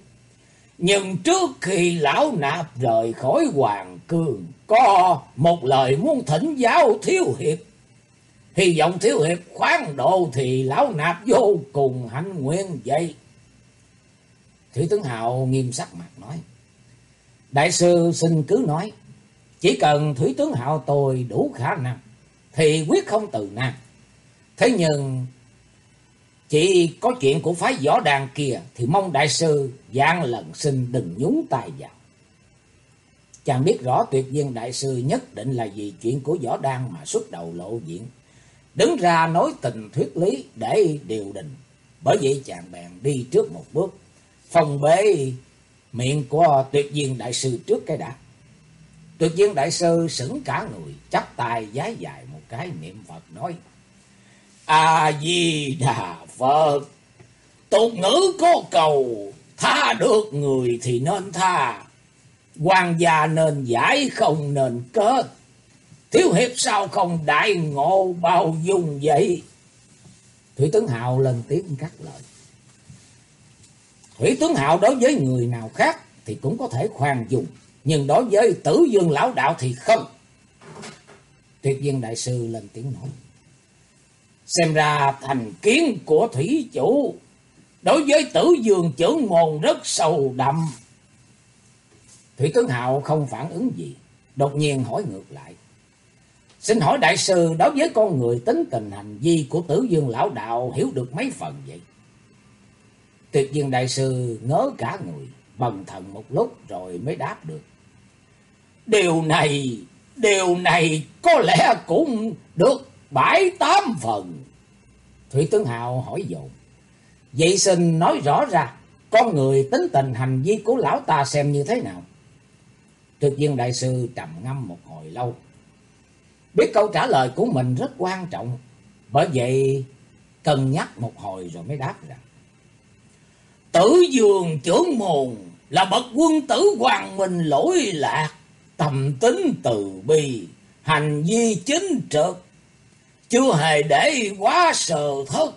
Nhưng trước khi lão nạp rời khỏi Hoàng Cương, có một lời muốn thỉnh giáo thiếu hiệp. Hy vọng thiếu hiệp khoáng độ thì lão nạp vô cùng hạnh nguyện vậy. Thủy tướng Hào nghiêm sắc mặt nói. Đại sư xin cứ nói. Chỉ cần Thủy tướng hào tôi đủ khả năng, thì quyết không từ nan. Thế nhưng chỉ có chuyện của phái võ đàn kia thì mong đại sư gian lần xin đừng nhúng tay vào. Chàng biết rõ tuyệt viên đại sư nhất định là vì chuyện của võ đan mà xuất đầu lộ diện. Đứng ra nói tình thuyết lý để điều đình. Bởi vậy chàng bèn đi trước một bước. Phòng bế miệng của tuyệt viên đại sư trước cái đã. Tuyệt viên đại sư sững cả người, chắp tay giái dài một cái niệm Phật nói. A-di-đà Phật, tục ngữ có cầu, tha được người thì nên tha, quan gia nên giải không nên kết. Thiếu hiệp sao không đại ngộ bao dung vậy? Thủy tướng Hào lên tiếng cắt lời. Thủy tướng Hạo đối với người nào khác thì cũng có thể khoan dung, nhưng đối với tử dương lão đạo thì không. Tuyệt viên đại sư lên tiếng nói. Xem ra thành kiến của thủy chủ đối với tử dương trưởng môn rất sâu đậm. Thủy tướng Hạo không phản ứng gì, đột nhiên hỏi ngược lại. Xin hỏi đại sư đối với con người tính tình hành vi của tử dương lão đạo hiểu được mấy phần vậy? Tuyệt dương đại sư ngớ cả người, bần thần một lúc rồi mới đáp được. Điều này, điều này có lẽ cũng được bảy tám phần. Thủy tướng Hào hỏi dồn. Vậy xin nói rõ ra, con người tính tình hành vi của lão ta xem như thế nào? Tuyệt viên đại sư trầm ngâm một hồi lâu. Biết câu trả lời của mình rất quan trọng, bởi vậy cân nhắc một hồi rồi mới đáp rằng. Tử dường trưởng môn là bậc quân tử hoàng minh lỗi lạc, tầm tính từ bi, hành vi chính trực, chưa hề để quá sờ thất,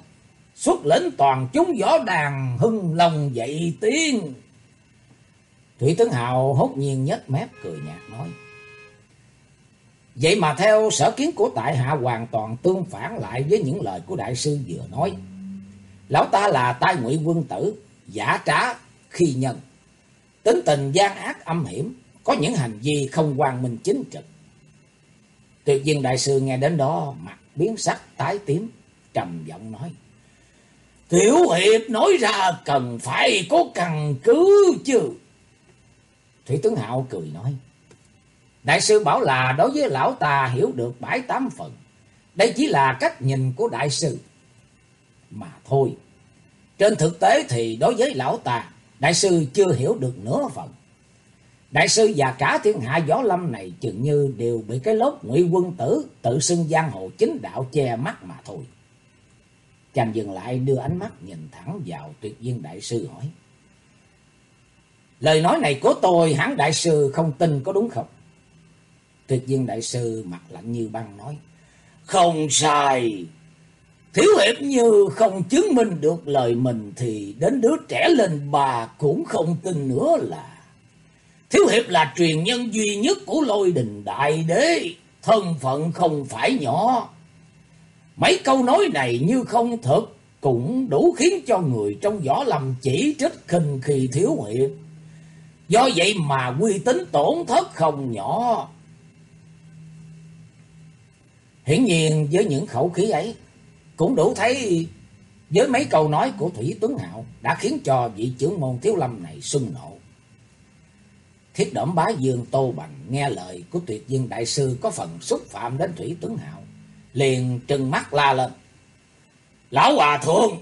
xuất lĩnh toàn chúng võ đàn hưng lòng dậy tiếng. Thủy Tướng Hào hốt nhiên nhếch mép cười nhạt nói. Vậy mà theo sở kiến của tại hạ hoàn toàn tương phản lại với những lời của đại sư vừa nói. Lão ta là tai ngụy quân tử, giả trá, khi nhân. Tính tình gian ác âm hiểm, có những hành vi không quan minh chính trực. Tuyệt viên đại sư nghe đến đó mặt biến sắc tái tím, trầm giọng nói. Tiểu hiệp nói ra cần phải có căn cứ chứ. Thủy tướng Hạo cười nói. Đại sư bảo là đối với lão ta hiểu được bảy tám phần. Đây chỉ là cách nhìn của đại sư. Mà thôi. Trên thực tế thì đối với lão ta, đại sư chưa hiểu được nửa phần. Đại sư và cả thiên hạ gió lâm này chừng như đều bị cái lốt ngụy quân tử tự xưng giang hồ chính đạo che mắt mà thôi. Chàng dừng lại đưa ánh mắt nhìn thẳng vào tuyệt viên đại sư hỏi. Lời nói này của tôi hẳn đại sư không tin có đúng không? Tuyệt viên đại sư mặt lạnh như băng nói. Không sai. Thiếu hiệp như không chứng minh được lời mình thì đến đứa trẻ lên bà cũng không tin nữa là. Thiếu hiệp là truyền nhân duy nhất của lôi đình đại đế. Thân phận không phải nhỏ. Mấy câu nói này như không thật cũng đủ khiến cho người trong võ lâm chỉ trích khinh khi thiếu hiệp. Do vậy mà uy tín tổn thất không nhỏ. Hiển nhiên với những khẩu khí ấy, cũng đủ thấy với mấy câu nói của Thủy Tuấn Hạo đã khiến cho vị trưởng môn thiếu lâm này sưng nộ. Thiết đẩm bá dương Tô bằng nghe lời của tuyệt dương đại sư có phần xúc phạm đến Thủy Tuấn Hạo, liền trừng mắt la lên. Lão Hòa Thượng,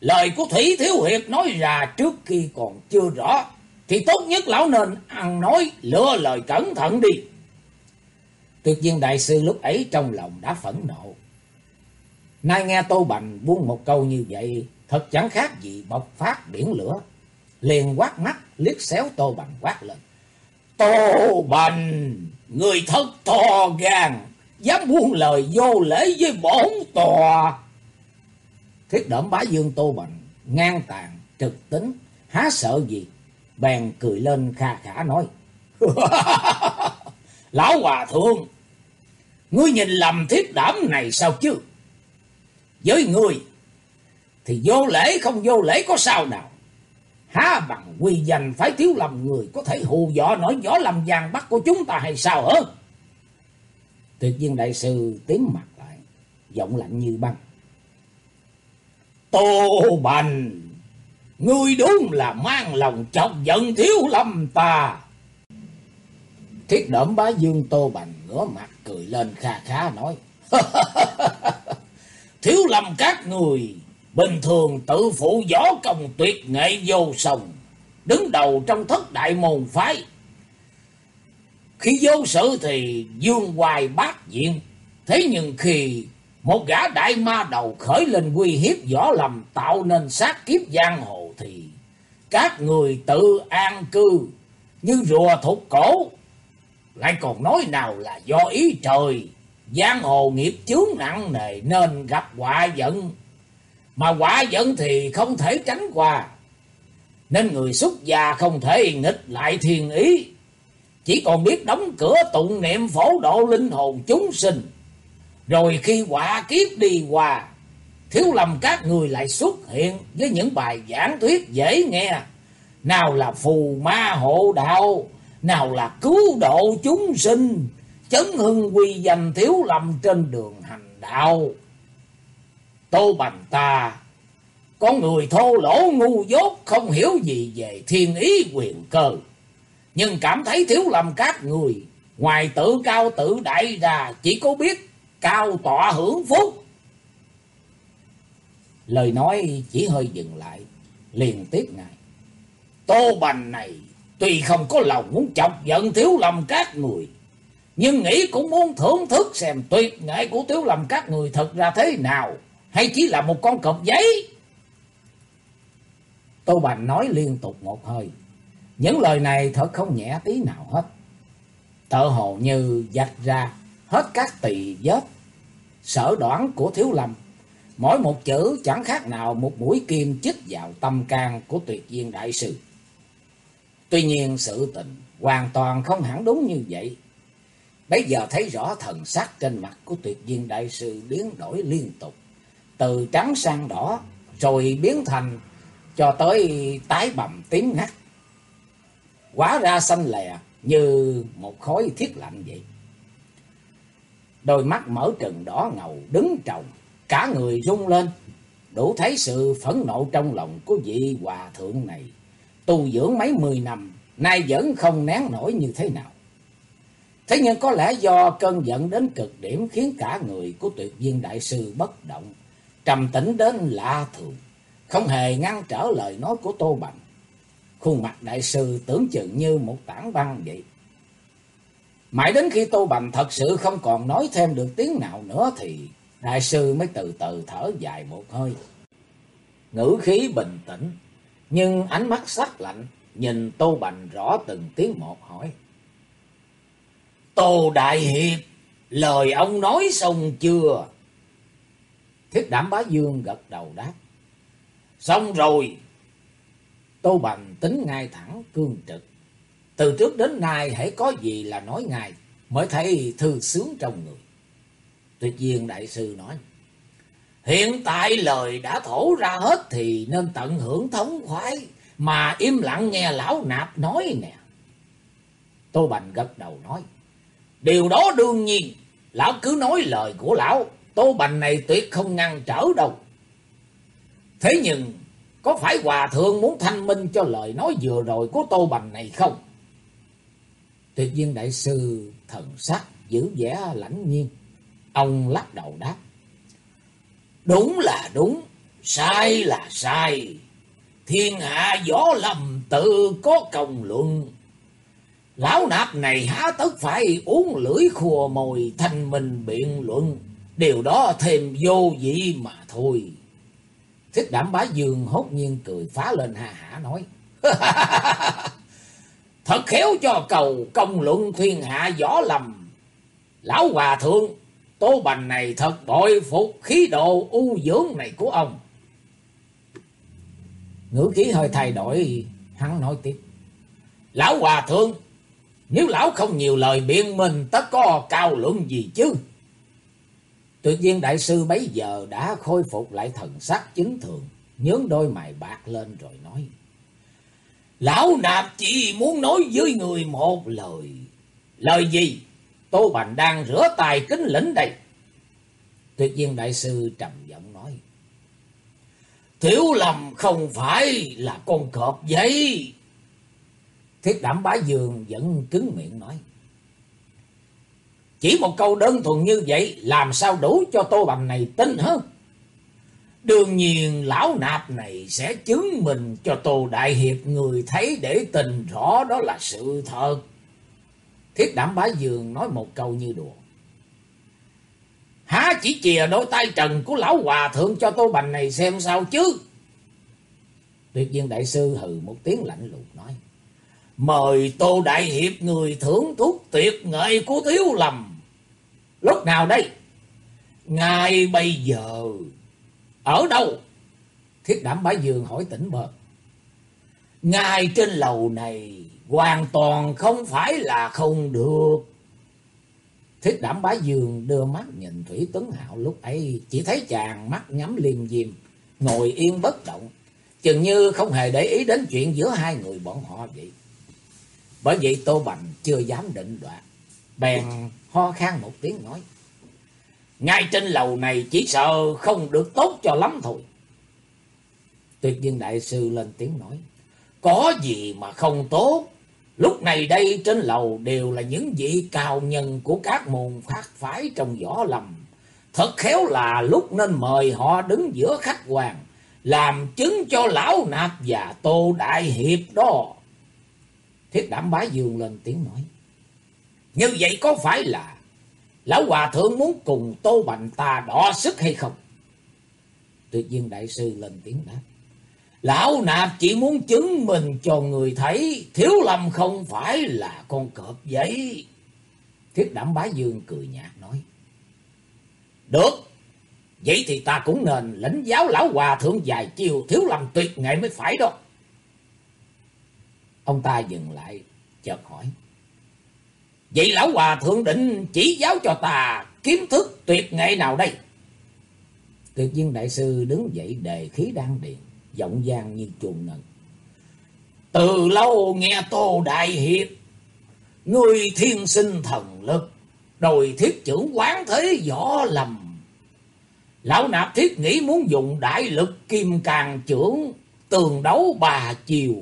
lời của Thủy Thiếu Hiệp nói ra trước khi còn chưa rõ, thì tốt nhất lão nên ăn nói lựa lời cẩn thận đi. Tuyệt viên đại sư lúc ấy trong lòng đã phẫn nộ. Nay nghe Tô Bành buông một câu như vậy, thật chẳng khác gì bộc phát biển lửa. Liền quát mắt, liếc xéo Tô Bành quát lên. Tô Bành, người thật to gan, dám buông lời vô lễ với bổn tòa. Thiết đẩm bá dương Tô Bành, ngang tàn, trực tính, há sợ gì? Bèn cười lên kha khả nói. Lão Hòa Thượng, ngươi nhìn lầm thiết đảm này sao chứ? Với ngươi, thì vô lễ không vô lễ có sao nào? Há bằng quy danh phải thiếu lầm người có thể hù dọ nổi gió làm vàng bắt của chúng ta hay sao hả? Tuyệt viên đại sư tiến mặt lại, giọng lạnh như băng. Tô Bành, ngươi đúng là mang lòng chọc giận thiếu lầm ta. Thiết đẩm bá dương Tô Bành ngửa mặt cười lên kha khá nói. thiếu lầm các người bình thường tự phụ võ công tuyệt nghệ vô song, đứng đầu trong thất đại môn phái. Khi vô sự thì dương hoài bát diện, thế nhưng khi một gã đại ma đầu khởi lên uy hiếp võ lầm tạo nên sát kiếp giang hồ thì các người tự an cư như rùa thục cổ. Lại còn nói nào là do ý trời, giang hồ nghiệp chướng nặng nề nên gặp quả giận. Mà quả giận thì không thể tránh qua. Nên người xuất gia không thể nghịch lại thiên ý. Chỉ còn biết đóng cửa tụng niệm phổ độ linh hồn chúng sinh. Rồi khi quả kiếp đi qua, thiếu lầm các người lại xuất hiện với những bài giảng thuyết dễ nghe. Nào là phù ma hộ đạo, nào là cứu độ chúng sinh, chấn hưng quy danh thiếu lầm trên đường hành đạo. Tô Bành ta, con người thô lỗ ngu dốt không hiểu gì về thiên ý quyền cơ. Nhưng cảm thấy thiếu lầm các người, ngoài tự cao tự đại ra chỉ có biết cao tọa hưởng phúc. Lời nói chỉ hơi dừng lại, liền tiếp ngài. Tô Bành này tuy không có lòng muốn chọc giận thiếu lầm các người, nhưng nghĩ cũng muốn thưởng thức xem tuyệt nghệ của thiếu lầm các người thật ra thế nào, hay chỉ là một con cọp giấy. Tô Bành nói liên tục một hơi, những lời này thật không nhẹ tí nào hết. Tợ hồ như dạch ra hết các tỳ vết, sở đoán của thiếu lầm. Mỗi một chữ chẳng khác nào một mũi kim chích vào tâm can của tuyệt viên đại sư. Tuy nhiên sự tình hoàn toàn không hẳn đúng như vậy. Bây giờ thấy rõ thần sắc trên mặt của tuyệt viên đại sư biến đổi liên tục. Từ trắng sang đỏ rồi biến thành cho tới tái bầm tím ngắt. Quá ra xanh lè như một khối thiết lạnh vậy. Đôi mắt mở trừng đỏ ngầu đứng trồng, cả người rung lên, đủ thấy sự phẫn nộ trong lòng của vị hòa thượng này. Tu dưỡng mấy mươi năm, nay vẫn không nén nổi như thế nào. Thế nhưng có lẽ do cơn giận đến cực điểm khiến cả người của tuyệt viên đại sư bất động, trầm tĩnh đến lạ thường, không hề ngăn trở lời nói của Tô Bành. Khuôn mặt đại sư tưởng chừng như một tảng băng vậy. Mãi đến khi Tô Bành thật sự không còn nói thêm được tiếng nào nữa thì đại sư mới từ từ thở dài một hơi. Ngữ khí bình tĩnh, nhưng ánh mắt sắc lạnh, nhìn Tô Bành rõ từng tiếng một hỏi. Tô Đại Hiệp, lời ông nói xong chưa? Thiết đảm bá dương gật đầu đáp. Xong rồi. Tô Bành tính ngay thẳng cương trực. Từ trước đến nay hãy có gì là nói ngài mới thấy thư sướng trong người. Tuyệt nhiên đại sư nói. Hiện tại lời đã thổ ra hết thì nên tận hưởng thống khoái mà im lặng nghe lão nạp nói nè. Tô Bành gật đầu nói. Điều đó đương nhiên, lão cứ nói lời của lão, Tô Bành này tuyệt không ngăn trở đâu. Thế nhưng, có phải Hòa Thượng muốn thanh minh cho lời nói vừa rồi của Tô Bành này không? Tuyệt viên đại sư thần sắc giữ vẻ lãnh nhiên. Ông lắc đầu đáp. Đúng là đúng, sai là sai. Thiên hạ gió lầm tự có công luận. Lão nạp này há tất phải uống lưỡi khùa mồi thành mình biện luận. Điều đó thêm vô vị mà thôi. Thích đảm bá dương hốt nhiên cười phá lên hà hả nói. Thật khéo cho cầu công luận thiên hạ gió lầm. Lão hòa thượng, tố bành này thật bội phục khí độ u dưỡng này của ông. Ngữ khí hơi thay đổi, hắn nói tiếp. Lão hòa thượng, nếu lão không nhiều lời biện minh tất có cao luận gì chứ. Tuyệt viên đại sư bấy giờ đã khôi phục lại thần sắc chính thường, nhướng đôi mày bạc lên rồi nói. Lão nạp chỉ muốn nói với người một lời. Lời gì? Tô Bành đang rửa tài kính lĩnh đây. Tuyệt viên đại sư trầm giọng nói. Thiếu lầm không phải là con cọp giấy. Thiết đảm bá dương vẫn cứng miệng nói. Chỉ một câu đơn thuần như vậy làm sao đủ cho tô bằng này tin hơn. Đương nhiên lão nạp này sẽ chứng minh cho Tô Đại Hiệp người thấy để tình rõ đó là sự thật. Thiết đảm bá dường nói một câu như đùa. Há chỉ chìa đôi tay trần của lão hòa thượng cho Tô Bành này xem sao chứ. Tuyệt viên đại sư hừ một tiếng lạnh lùng nói. Mời Tô Đại Hiệp người thưởng thuốc tuyệt nghệ của thiếu lầm. Lúc nào đây? Ngay bây giờ. Ở đâu? Thiết đảm bá dường hỏi tỉnh bờ. Ngay trên lầu này hoàn toàn không phải là không được. Thiết đảm bá dương đưa mắt nhìn Thủy Tuấn Hạo lúc ấy, chỉ thấy chàng mắt nhắm liềm diêm, ngồi yên bất động, chừng như không hề để ý đến chuyện giữa hai người bọn họ vậy. Bởi vậy Tô Bành chưa dám định đoạt, bèn ho khan một tiếng nói. Ngay trên lầu này chỉ sợ không được tốt cho lắm thôi. Tuyệt viên đại sư lên tiếng nói. Có gì mà không tốt. Lúc này đây trên lầu đều là những vị cao nhân của các môn phát phái trong võ lầm. Thật khéo là lúc nên mời họ đứng giữa khách hoàng. Làm chứng cho lão nạp và tô đại hiệp đó. Thiết đảm bá dương lên tiếng nói. Như vậy có phải là Lão Hòa Thượng muốn cùng Tô Bành ta đỏ sức hay không? Tuyệt viên đại sư lên tiếng đáp. Lão nạp chỉ muốn chứng minh cho người thấy thiếu lâm không phải là con cọp giấy Thiết đảm bá dương cười nhạt nói. Được, vậy thì ta cũng nên lãnh giáo lão hòa thượng dài chiều thiếu lâm tuyệt nghệ mới phải đó. Ông ta dừng lại, chợt hỏi. Vậy lão hòa thượng định chỉ giáo cho ta kiếm thức tuyệt nghệ nào đây? Tuyệt viên đại sư đứng dậy đề khí đang điện, giọng gian như chuồng ngần Từ lâu nghe Tô Đại Hiệp, người thiên sinh thần lực, đồi thiết trưởng quán thế võ lầm. Lão nạp thiết nghĩ muốn dùng đại lực kim càng trưởng, tường đấu bà chiều,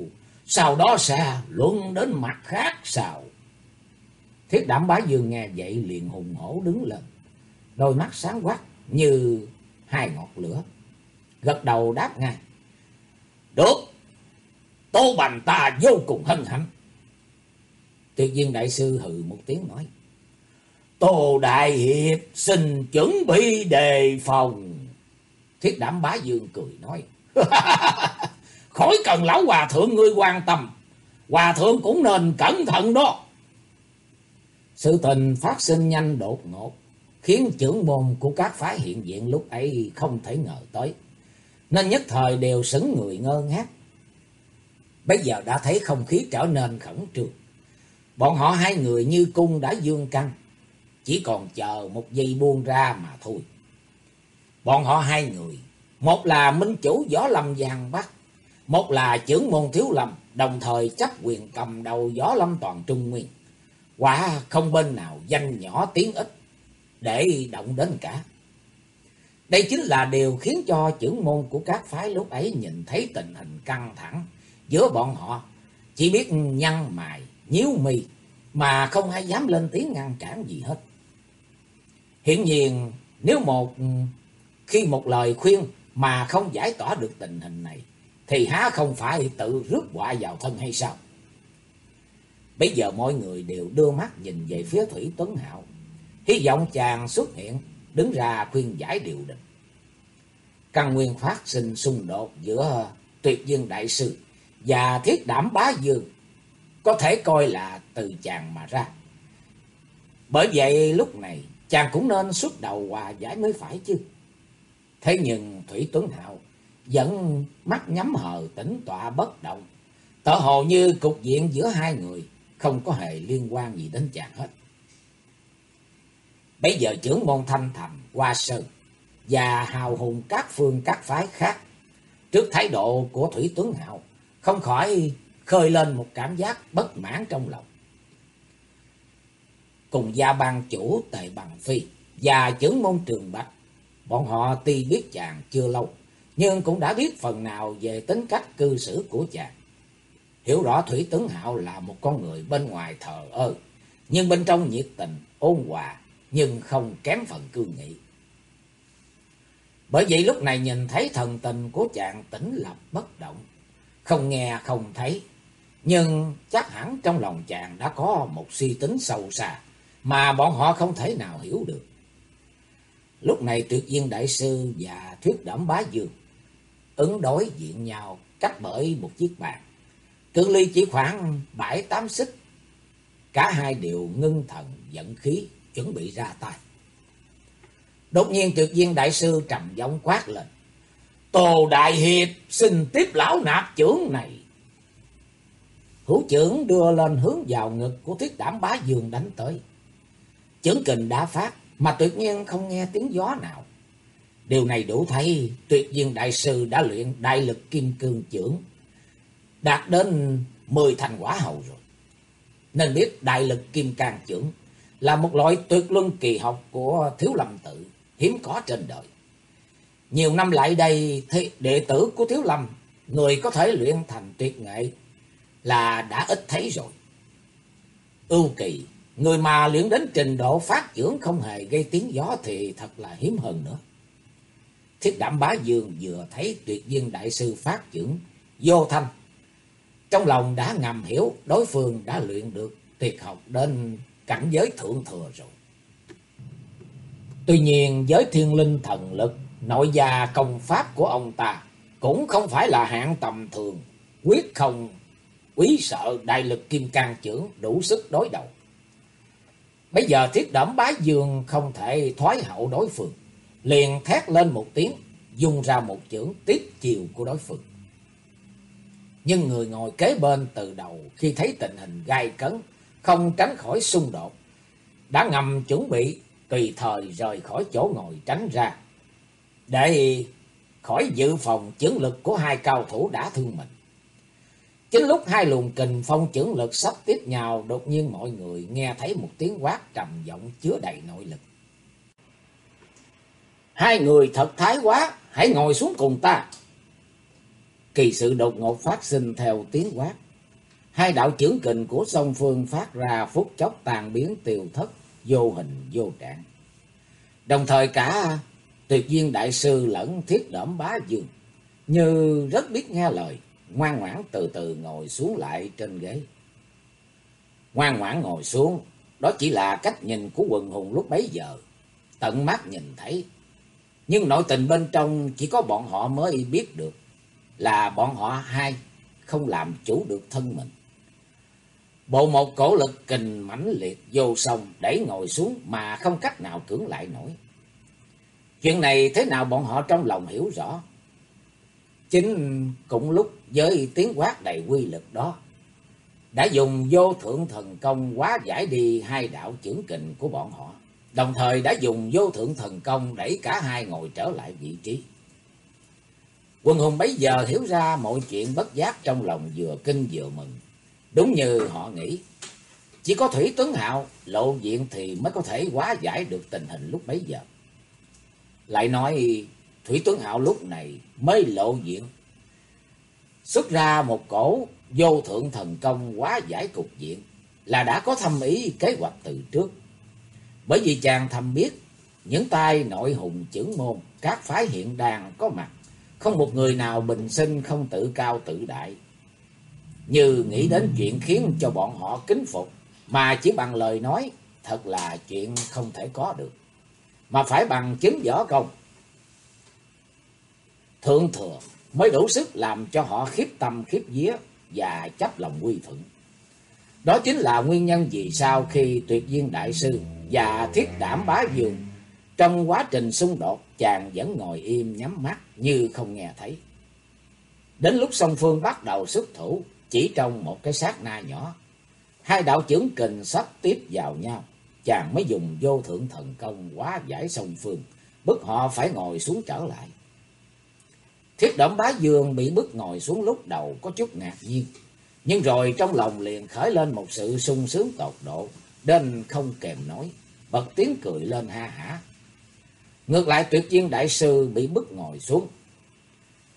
sau đó sẽ luận đến mặt khác sao? Thiết đảm bá dương nghe vậy liền hùng hổ đứng lên. Đôi mắt sáng quắc như hai ngọt lửa. Gật đầu đáp ngay. Được. Tô Bành ta vô cùng hân hạnh. Tuyệt viên đại sư hừ một tiếng nói. Tô Đại Hiệp xin chuẩn bị đề phòng. Thiết đảm bá dương cười nói. Khỏi cần lão hòa thượng ngươi quan tâm. Hòa thượng cũng nên cẩn thận đó. Sự tình phát sinh nhanh đột ngột, khiến trưởng môn của các phái hiện diện lúc ấy không thể ngờ tới. Nên nhất thời đều sững người ngơ ngác. Bây giờ đã thấy không khí trở nên khẩn trương. Bọn họ hai người như cung đã dương căng, chỉ còn chờ một giây buông ra mà thôi. Bọn họ hai người, một là minh chủ võ lâm Giang Bắc, một là trưởng môn thiếu lâm, đồng thời chấp quyền cầm đầu võ lâm toàn Trung Nguyên. Quả không bên nào danh nhỏ tiếng ít để động đến cả. Đây chính là điều khiến cho trưởng môn của các phái lúc ấy nhìn thấy tình hình căng thẳng giữa bọn họ. Chỉ biết nhăn mài, nhíu mì mà không ai dám lên tiếng ngăn cản gì hết. Hiện nhiên nếu một khi một lời khuyên mà không giải tỏa được tình hình này thì há không phải tự rước họa vào thân hay sao? Bây giờ mọi người đều đưa mắt nhìn về phía Thủy Tuấn Hạo. Hy vọng chàng xuất hiện, đứng ra khuyên giải điều định. Căn nguyên phát sinh xung đột giữa tuyệt dương đại sư và thiết đảm bá dương. Có thể coi là từ chàng mà ra. Bởi vậy lúc này, chàng cũng nên xuất đầu hòa giải mới phải chứ. Thế nhưng Thủy Tuấn Hạo vẫn mắt nhắm hờ tỉnh tọa bất động. Tở hồ như cục diện giữa hai người không có hề liên quan gì đến chàng hết. Bây giờ trưởng môn thanh thành, qua sơn và hào hùng các phương các phái khác, trước thái độ của Thủy Tuấn Hạo, không khỏi khơi lên một cảm giác bất mãn trong lòng. Cùng gia ban chủ Tề Bằng Phi và trưởng môn Trường Bạch, bọn họ tuy biết chàng chưa lâu, nhưng cũng đã biết phần nào về tính cách cư xử của chàng. Hiểu rõ Thủy Tướng Hạo là một con người bên ngoài thờ ơ, nhưng bên trong nhiệt tình, ôn hòa, nhưng không kém phần cương nghị. Bởi vậy lúc này nhìn thấy thần tình của chàng tĩnh lập bất động, không nghe không thấy, nhưng chắc hẳn trong lòng chàng đã có một suy tính sâu xa mà bọn họ không thể nào hiểu được. Lúc này tuyệt viên đại sư và thuyết đảm bá dương ứng đối diện nhau cách bởi một chiếc bàn. Cự ly chỉ khoảng bảy tám xích. Cả hai đều ngưng thần dẫn khí chuẩn bị ra tay. Đột nhiên tuyệt viên đại sư trầm giọng quát lên. Tô Đại Hiệp, xin tiếp lão nạp trưởng này. Hữu trưởng đưa lên hướng vào ngực của thiết đảm bá dương đánh tới. Chưởng kình đã phát, mà tuyệt nhiên không nghe tiếng gió nào. Điều này đủ thấy, tuyệt viên đại sư đã luyện đại lực kim cương trưởng. Đạt đến 10 thành quả hậu rồi. Nên biết đại lực kim cang trưởng là một loại tuyệt luân kỳ học của thiếu lâm tự, hiếm có trên đời. Nhiều năm lại đây, đệ tử của thiếu lâm, người có thể luyện thành tuyệt nghệ là đã ít thấy rồi. Ưu kỳ, người mà luyện đến trình độ phát dưỡng không hề gây tiếng gió thì thật là hiếm hơn nữa. Thiết đảm bá dương vừa thấy tuyệt viên đại sư phát dưỡng vô thanh. Trong lòng đã ngầm hiểu đối phương đã luyện được tuyệt học đến cảnh giới thượng thừa rồi. Tuy nhiên với thiên linh thần lực, nội gia công pháp của ông ta cũng không phải là hạng tầm thường, quyết không quý sợ đại lực kim cang trưởng đủ sức đối đầu. Bây giờ thiết đẩm bá dương không thể thoái hậu đối phương, liền thét lên một tiếng, dùng ra một chưởng tiếp chiều của đối phương. Nhưng người ngồi kế bên từ đầu khi thấy tình hình gai cấn, không tránh khỏi xung đột, đã ngầm chuẩn bị tùy thời rời khỏi chỗ ngồi tránh ra, để khỏi dự phòng chưởng lực của hai cao thủ đã thương mình. Chính lúc hai luồng kình phong chưởng lực sắp tiếp nhau, đột nhiên mọi người nghe thấy một tiếng quát trầm giọng chứa đầy nội lực. Hai người thật thái quá, hãy ngồi xuống cùng ta. Kỳ sự đột ngột phát sinh theo tiếng quát. Hai đạo chưởng kình của song phương phát ra phút chốc tàn biến tiêu thất, vô hình vô trạng. Đồng thời cả tuyệt viên đại sư lẫn thiết đẩm bá dương, như rất biết nghe lời, ngoan ngoãn từ từ ngồi xuống lại trên ghế. Ngoan ngoãn ngồi xuống, đó chỉ là cách nhìn của quần hùng lúc bấy giờ, tận mắt nhìn thấy. Nhưng nội tình bên trong chỉ có bọn họ mới biết được, là bọn họ hai không làm chủ được thân mình. Bộ một cổ lực kình mãnh liệt vô sông đẩy ngồi xuống mà không cách nào cưỡng lại nổi. Chuyện này thế nào bọn họ trong lòng hiểu rõ. Chính cũng lúc với tiếng quát đầy quy lực đó, đã dùng vô thượng thần công quá giải đi hai đạo chưởng kình của bọn họ, đồng thời đã dùng vô thượng thần công đẩy cả hai ngồi trở lại vị trí. Quân hùng bấy giờ hiểu ra mọi chuyện bất giác trong lòng vừa kinh vừa mừng. Đúng như họ nghĩ, chỉ có Thủy Tuấn Hạo lộ diện thì mới có thể hóa giải được tình hình lúc bấy giờ. Lại nói Thủy Tuấn Hạo lúc này mới lộ diện, xuất ra một cổ vô thượng thần công hóa giải cục diện, là đã có thâm ý kế hoạch từ trước. Bởi vì chàng thầm biết, những tay nội hùng chưởng môn, các phái hiện đang có mặt, không một người nào bình sinh không tự cao tự đại, như nghĩ đến chuyện khiến cho bọn họ kính phục, mà chỉ bằng lời nói, thật là chuyện không thể có được, mà phải bằng chứng võ công. Thượng thừa mới đủ sức làm cho họ khiếp tâm khiếp vía và chấp lòng quy thuận. Đó chính là nguyên nhân vì sao khi tuyệt viên đại sư và thiết đảm bá dương trong quá trình xung đột chàng vẫn ngồi im nhắm mắt như không nghe thấy. Đến lúc song phương bắt đầu xuất thủ, chỉ trong một cái sát na nhỏ, hai đạo chưởng kình sắp tiếp vào nhau, chàng mới dùng vô thượng thần công quá giải song phương, bức họ phải ngồi xuống trở lại. Thiết động bá dương bị bức ngồi xuống lúc đầu có chút ngạc nhiên, nhưng rồi trong lòng liền khởi lên một sự sung sướng tột độ, đến không kèm nói, bật tiếng cười lên ha hả. Ngược lại tuyệt viên đại sư bị bức ngồi xuống,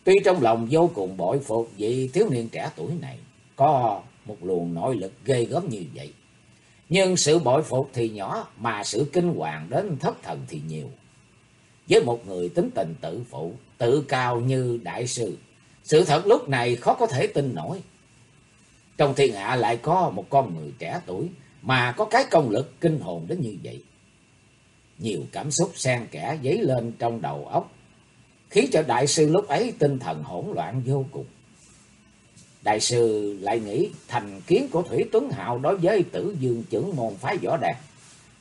Tuy trong lòng vô cùng bội phục vị thiếu niên trẻ tuổi này, có một luồng nội lực ghê gớm như vậy. Nhưng sự bội phục thì nhỏ, mà sự kinh hoàng đến thất thần thì nhiều. Với một người tính tình tự phụ, tự cao như đại sư, sự thật lúc này khó có thể tin nổi. Trong thiên hạ lại có một con người trẻ tuổi, mà có cái công lực kinh hồn đến như vậy. Nhiều cảm xúc xen kẽ dấy lên trong đầu óc khiến cho đại sư lúc ấy tinh thần hỗn loạn vô cùng. Đại sư lại nghĩ thành kiến của Thủy Tuấn Hạo đối với tử dương trưởng môn phái võ đàn.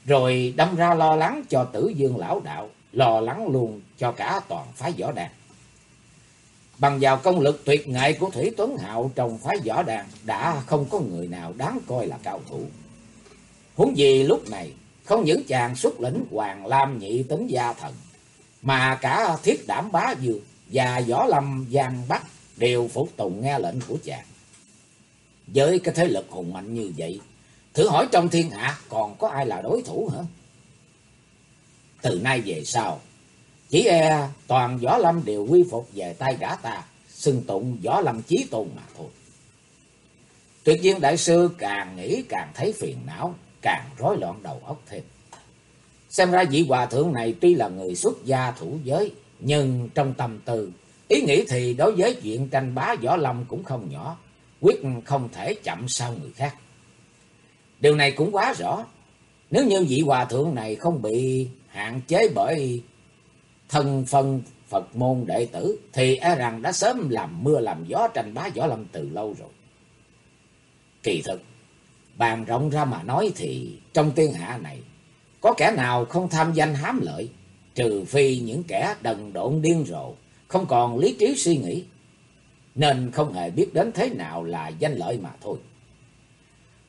Rồi đâm ra lo lắng cho tử dương lão đạo, lo lắng luôn cho cả toàn phái võ đàn. Bằng vào công lực tuyệt nghệ của Thủy Tuấn Hạo trong phái võ đàn đã không có người nào đáng coi là cao thủ. Huống gì lúc này không những chàng xuất lĩnh Hoàng Lam nhị tính gia thần mà cả thiết đảm bá dương và võ lâm giang bắc đều phục tùng nghe lệnh của chàng. Với cái thế lực hùng mạnh như vậy, thử hỏi trong thiên hạ còn có ai là đối thủ hả? Từ nay về sau, chỉ e toàn võ lâm đều quy phục về tay gã ta, xưng tụng võ lâm chí tôn mà thôi. Tuyệt nhiên đại sư càng nghĩ càng thấy phiền não, càng rối loạn đầu óc thêm. Xem ra vị hòa thượng này tuy là người xuất gia thủ giới, nhưng trong tâm tư, ý nghĩ thì đối với chuyện tranh bá võ lâm cũng không nhỏ, quyết không thể chậm sau người khác. Điều này cũng quá rõ, nếu như vị hòa thượng này không bị hạn chế bởi thân phân Phật môn đệ tử, thì e rằng đã sớm làm mưa làm gió tranh bá võ lâm từ lâu rồi. Kỳ thực, bàn rộng ra mà nói thì trong thiên hạ này, có kẻ nào không tham danh hám lợi, trừ phi những kẻ đần độn điên rồ, không còn lý trí suy nghĩ, nên không hề biết đến thế nào là danh lợi mà thôi.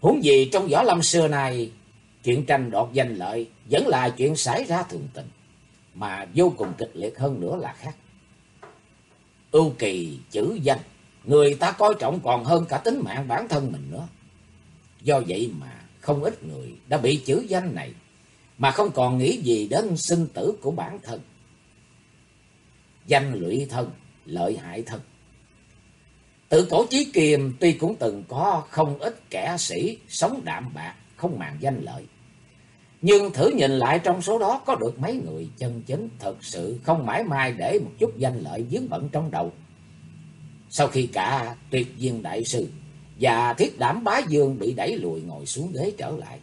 Huống gì trong võ lâm xưa này, chuyện tranh đoạt danh lợi vẫn là chuyện xảy ra thường tình, mà vô cùng kịch liệt hơn nữa là khác. Ưu kỳ chữ danh, người ta coi trọng còn hơn cả tính mạng bản thân mình nữa. Do vậy mà không ít người đã bị chữ danh này mà không còn nghĩ gì đến sinh tử của bản thân. Danh lụy thân, lợi hại thân. Tự cổ chí kiềm tuy cũng từng có không ít kẻ sĩ sống đạm bạc, không màng danh lợi. Nhưng thử nhìn lại trong số đó có được mấy người chân chính thật sự không mãi mai để một chút danh lợi dướng bận trong đầu. Sau khi cả tuyệt viên đại sư và thiết đảm bá dương bị đẩy lùi ngồi xuống ghế trở lại.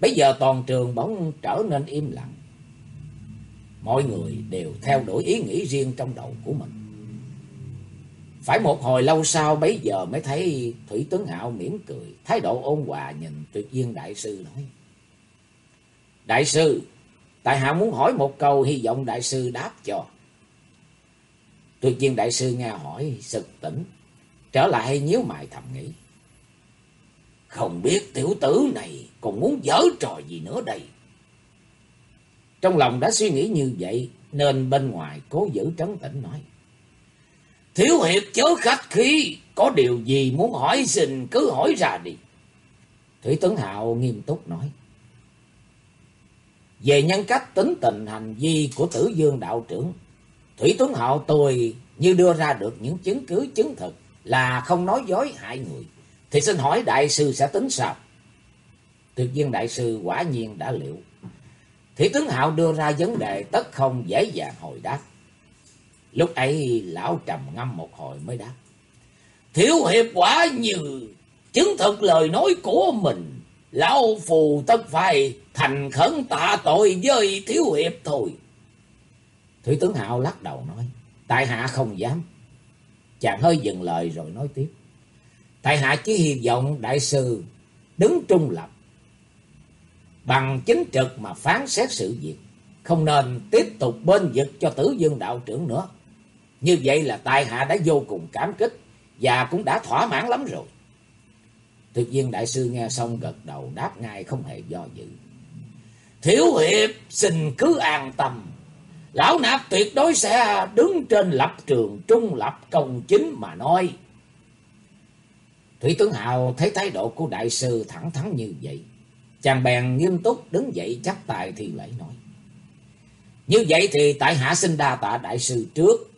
Bây giờ toàn trường bỗng trở nên im lặng. Mọi người đều theo đuổi ý nghĩ riêng trong đầu của mình. Phải một hồi lâu sau bấy giờ mới thấy Thủy Tuấn Hạo mỉm cười, thái độ ôn hòa nhìn tuyệt viên đại sư nói. Đại sư, tại hạ muốn hỏi một câu hy vọng đại sư đáp cho. Tuyệt viên đại sư nghe hỏi sực tỉnh, trở lại nhíu mày thầm nghĩ. Không biết tiểu tử này còn muốn giở trò gì nữa đây. Trong lòng đã suy nghĩ như vậy nên bên ngoài cố giữ trấn tĩnh nói. Thiếu hiệp chớ khách khí, có điều gì muốn hỏi xin cứ hỏi ra đi. Thủy Tấn Hạo nghiêm túc nói. Về nhân cách tính tình hành vi của tử dương đạo trưởng, Thủy Tuấn Hạo tôi như đưa ra được những chứng cứ chứng thực là không nói dối hại người. Thì xin hỏi đại sư sẽ tính sao? Tuyệt viên đại sư quả nhiên đã liệu. Thủy tướng Hạo đưa ra vấn đề tất không dễ dàng hồi đáp. Lúc ấy, lão trầm ngâm một hồi mới đáp. Thiếu hiệp quả như chứng thực lời nói của mình. Lão phù tất phải thành khẩn tạ tội với thiếu hiệp thôi. Thủy tướng Hạo lắc đầu nói. Tại hạ không dám. Chàng hơi dừng lời rồi nói tiếp. Tại hạ chỉ hy vọng đại sư đứng trung lập. Bằng chính trực mà phán xét sự việc. Không nên tiếp tục bên vực cho tử dương đạo trưởng nữa. Như vậy là tại hạ đã vô cùng cảm kích và cũng đã thỏa mãn lắm rồi. thực viên đại sư nghe xong gật đầu đáp ngay không hề do dự. Thiếu hiệp, xin cứ an tâm. Lão nạp tuyệt đối sẽ đứng trên lập trường trung lập công chính mà nói. Thủy tướng Hào thấy thái độ của đại sư thẳng thắn như vậy. Chàng bèn nghiêm túc đứng dậy chắp tài thì lễ nói. Như vậy thì tại hạ xin đa tạ đại sư trước.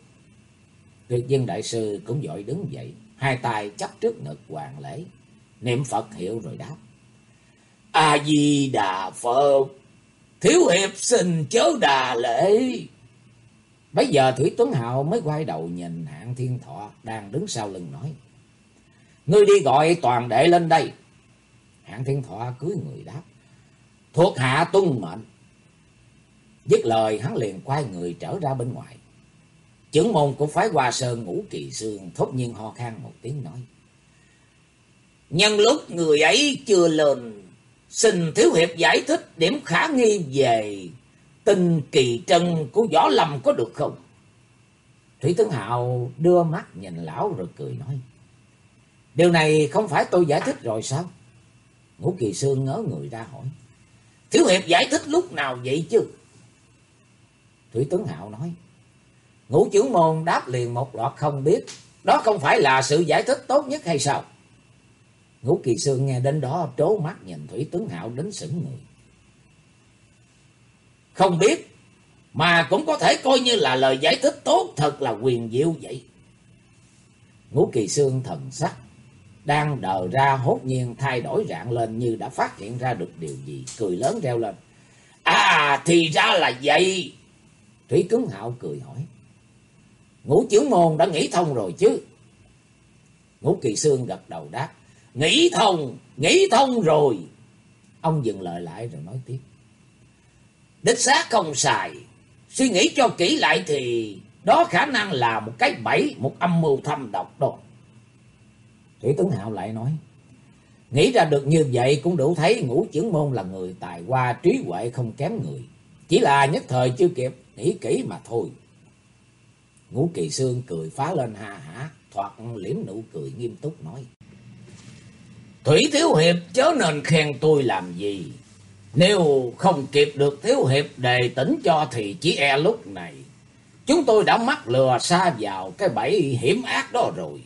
Tuyệt dân đại sư cũng dội đứng dậy, hai tay chắp trước ngực hoàng lễ, niệm Phật hiệu rồi đáp. A-di-đà Phật, thiếu hiệp xin chớ đà lễ. Bây giờ Thủy Tuấn Hạo mới quay đầu nhìn hạng thiên thọ đang đứng sau lưng nói. Ngươi đi gọi toàn đệ lên đây. Đặng thiên thọ cưới người đáp. Thuộc hạ tuân mệnh. Dứt lời hắn liền quay người trở ra bên ngoài. Trưởng môn của phái Hoa Sơn ngũ kỳ sương thốt nhiên ho khan một tiếng nói. Nhân lúc người ấy chưa lên, xin thiếu hiệp giải thích điểm khả nghi về tình kỳ trân của võ lâm có được không? Thủy Tướng Hạo đưa mắt nhìn lão rồi cười nói. Điều này không phải tôi giải thích rồi sao? Ngũ Kỳ Sương ngớ người ra hỏi. Thiếu Hiệp giải thích lúc nào vậy chứ? Thủy Tướng Hạo nói. Ngũ trưởng môn đáp liền một loạt không biết. Đó không phải là sự giải thích tốt nhất hay sao? Ngũ Kỳ Sương nghe đến đó trố mắt nhìn Thủy Tướng Hạo đến sững người. Không biết, mà cũng có thể coi như là lời giải thích tốt thật là quyền diệu vậy. Ngũ Kỳ Sương thần sắc, đang đờ ra hốt nhiên thay đổi dạng lên như đã phát hiện ra được điều gì, cười lớn reo lên. À, thì ra là vậy. Thủy cứng Hạo cười hỏi. Ngũ trưởng môn đã nghĩ thông rồi chứ? Ngũ Kỳ Sương gật đầu đáp. Nghĩ thông, nghĩ thông rồi. Ông dừng lời lại rồi nói tiếp. Đích xác không xài. Suy nghĩ cho kỹ lại thì đó khả năng là một cái bẫy, một âm mưu thâm độc đó. Thủy Tướng Hạo lại nói. Nghĩ ra được như vậy cũng đủ thấy ngũ trưởng môn là người tài hoa trí huệ không kém người. Chỉ là nhất thời chưa kịp nghĩ kỹ mà thôi. Ngũ Kỳ Sương cười phá lên ha hả, thoạt liếm nụ cười nghiêm túc nói. Thủy Thiếu Hiệp chớ nên khen tôi làm gì. Nếu không kịp được Thiếu Hiệp đề tỉnh cho thì chỉ e lúc này. Chúng tôi đã mắc lừa xa vào cái bẫy hiểm ác đó rồi.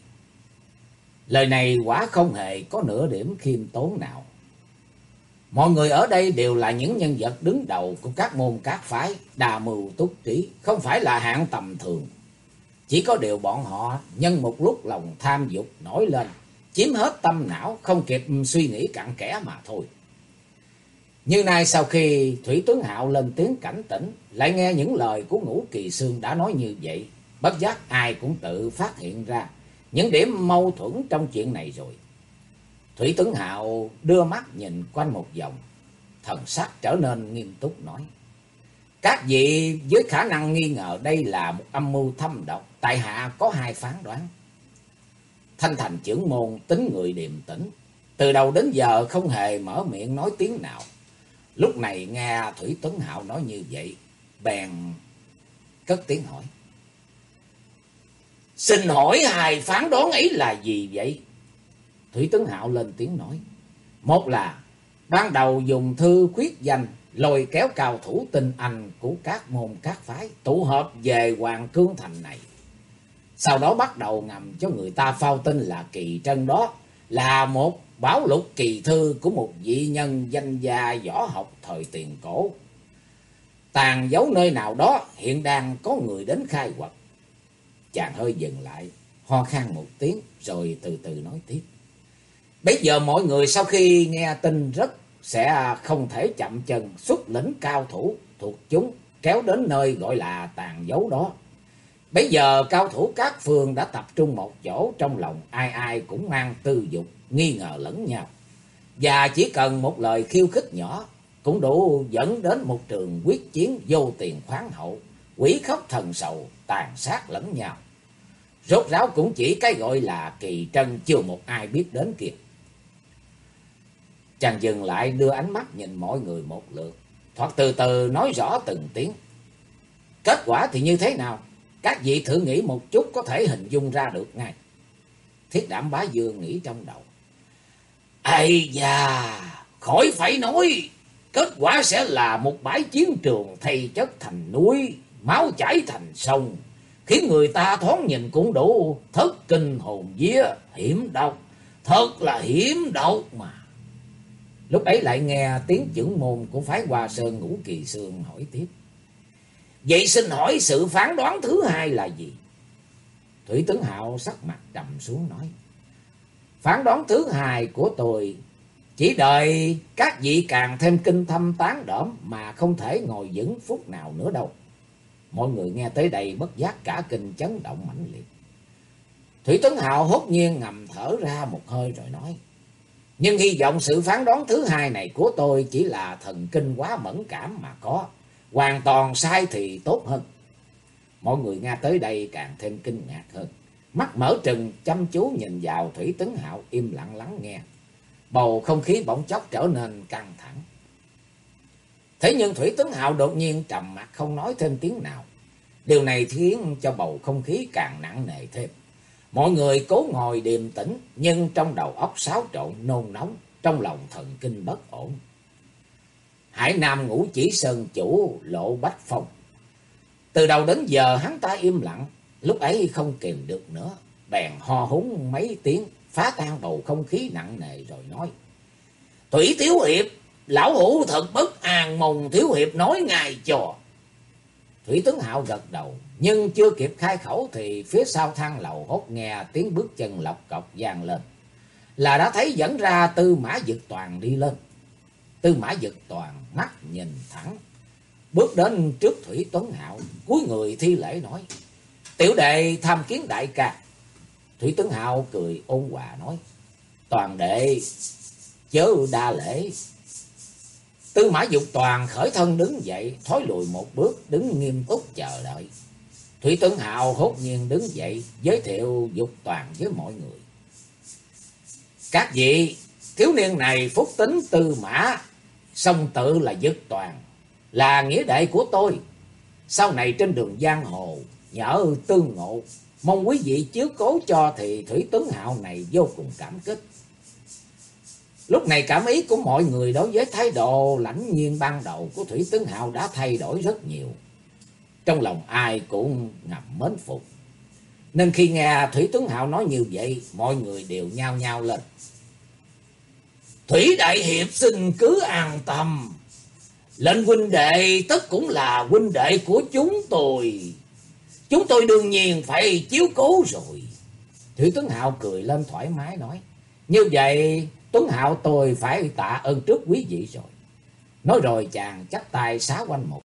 Lời này quả không hề có nửa điểm khiêm tốn nào. Mọi người ở đây đều là những nhân vật đứng đầu của các môn các phái, đà mưu túc trí, không phải là hạng tầm thường. Chỉ có điều bọn họ nhân một lúc lòng tham dục nổi lên, chiếm hết tâm não, không kịp suy nghĩ cặn kẽ mà thôi. Như nay sau khi Thủy Tuấn Hạo lên tiếng cảnh tỉnh, lại nghe những lời của Ngũ Kỳ Sương đã nói như vậy, bất giác ai cũng tự phát hiện ra những điểm mâu thuẫn trong chuyện này rồi. Thủy Tuấn Hạo đưa mắt nhìn quanh một vòng, thần sắc trở nên nghiêm túc nói. Các vị với khả năng nghi ngờ đây là một âm mưu thâm độc, tại hạ có hai phán đoán. Thanh thành trưởng môn tính người điềm tĩnh, từ đầu đến giờ không hề mở miệng nói tiếng nào. Lúc này nghe Thủy Tuấn Hạo nói như vậy, bèn cất tiếng hỏi. Xin hỏi hai phán đoán ấy là gì vậy? Thủy Tấn Hạo lên tiếng nói. Một là ban đầu dùng thư khuyết danh lôi kéo cao thủ tinh anh của các môn các phái tụ hợp về Hoàng Cương Thành này. Sau đó bắt đầu ngầm cho người ta phao tin là kỳ trân đó là một báo lục kỳ thư của một vị nhân danh gia võ học thời tiền cổ. Tàn giấu nơi nào đó hiện đang có người đến khai quật. Chàng hơi dừng lại, ho khan một tiếng rồi từ từ nói tiếp. Bây giờ mọi người sau khi nghe tin rất sẽ không thể chậm chân xuất lĩnh cao thủ thuộc chúng kéo đến nơi gọi là tàn dấu đó. Bây giờ cao thủ các phương đã tập trung một chỗ trong lòng ai ai cũng mang tư dục, nghi ngờ lẫn nhau. Và chỉ cần một lời khiêu khích nhỏ cũng đủ dẫn đến một trường quyết chiến vô tiền khoáng hậu, quỷ khóc thần sầu, tàn sát lẫn nhau. Rốt ráo cũng chỉ cái gọi là kỳ trân chưa một ai biết đến kìa. Chàng dừng lại đưa ánh mắt nhìn mọi người một lượt, thoạt từ từ nói rõ từng tiếng. Kết quả thì như thế nào? Các vị thử nghĩ một chút có thể hình dung ra được ngay. Thiết đảm bá dương nghĩ trong đầu. Ây da, khỏi phải nói, kết quả sẽ là một bãi chiến trường thay chất thành núi, máu chảy thành sông, khiến người ta thoáng nhìn cũng đủ thất kinh hồn vía, hiểm độc, thật là hiểm độc mà. Lúc ấy lại nghe tiếng trưởng môn của phái Hoa Sơn Ngũ Kỳ Sương hỏi tiếp. Vậy xin hỏi sự phán đoán thứ hai là gì? Thủy Tướng Hạo sắc mặt trầm xuống nói. Phán đoán thứ hai của tôi chỉ đợi các vị càng thêm kinh thâm tán đỡm mà không thể ngồi vững phút nào nữa đâu. Mọi người nghe tới đây bất giác cả kinh chấn động mãnh liệt. Thủy Tuấn Hạo hốt nhiên ngầm thở ra một hơi rồi nói. Nhưng hy vọng sự phán đoán thứ hai này của tôi chỉ là thần kinh quá mẫn cảm mà có. Hoàn toàn sai thì tốt hơn. Mọi người nghe tới đây càng thêm kinh ngạc hơn. Mắt mở trừng, chăm chú nhìn vào Thủy Tấn Hạo im lặng lắng nghe. Bầu không khí bỗng chốc trở nên căng thẳng. Thế nhưng Thủy Tấn Hạo đột nhiên trầm mặt không nói thêm tiếng nào. Điều này khiến cho bầu không khí càng nặng nề thêm. Mọi người cố ngồi điềm tĩnh, nhưng trong đầu óc xáo trộn nôn nóng, trong lòng thần kinh bất ổn. Hải Nam ngủ chỉ sơn chủ lộ bách phòng Từ đầu đến giờ hắn ta im lặng, lúc ấy không kìm được nữa. Bèn ho húng mấy tiếng, phá tan bầu không khí nặng nề rồi nói. Thủy Tiếu Hiệp, lão hủ thật bất an mong Thiếu Hiệp nói ngài cho. Thủy tướng Hạo gật đầu, nhưng chưa kịp khai khẩu thì phía sau thang lầu hốt nghe tiếng bước chân lọc cọc vang lên. Là đã thấy dẫn ra tư mã dực toàn đi lên. Tư mã dực toàn mắt nhìn thẳng, bước đến trước Thủy Tuấn Hạo, cúi người thi lễ nói: "Tiểu đệ tham kiến đại ca." Thủy Tuấn Hạo cười ôn hòa nói: "Toàn đệ chớ đa lễ." Tư Mã Dục Toàn khởi thân đứng dậy, thối lùi một bước, đứng nghiêm túc chờ đợi. Thủy Tuấn Hạo hốt nhiên đứng dậy, giới thiệu Dục Toàn với mọi người. Các vị, thiếu niên này phúc tính Tư Mã, song tự là Dực Toàn, là nghĩa đệ của tôi. Sau này trên đường giang hồ, nhỡ tương ngộ, mong quý vị chiếu cố cho thì Thủy Tuấn Hạo này vô cùng cảm kích. Lúc này cảm ý của mọi người đối với thái độ lãnh nhiên ban đầu của Thủy Tướng Hạo đã thay đổi rất nhiều. Trong lòng ai cũng ngầm mến phục. Nên khi nghe Thủy Tướng Hạo nói như vậy, mọi người đều nhao nhao lên. Thủy Đại Hiệp xin cứ an tâm. Lệnh huynh đệ tất cũng là huynh đệ của chúng tôi. Chúng tôi đương nhiên phải chiếu cố rồi. Thủy Tướng Hạo cười lên thoải mái nói. Như vậy Tuấn Hạo, tôi phải tạ ơn trước quý vị rồi. Nói rồi chàng chắp tay xá quanh một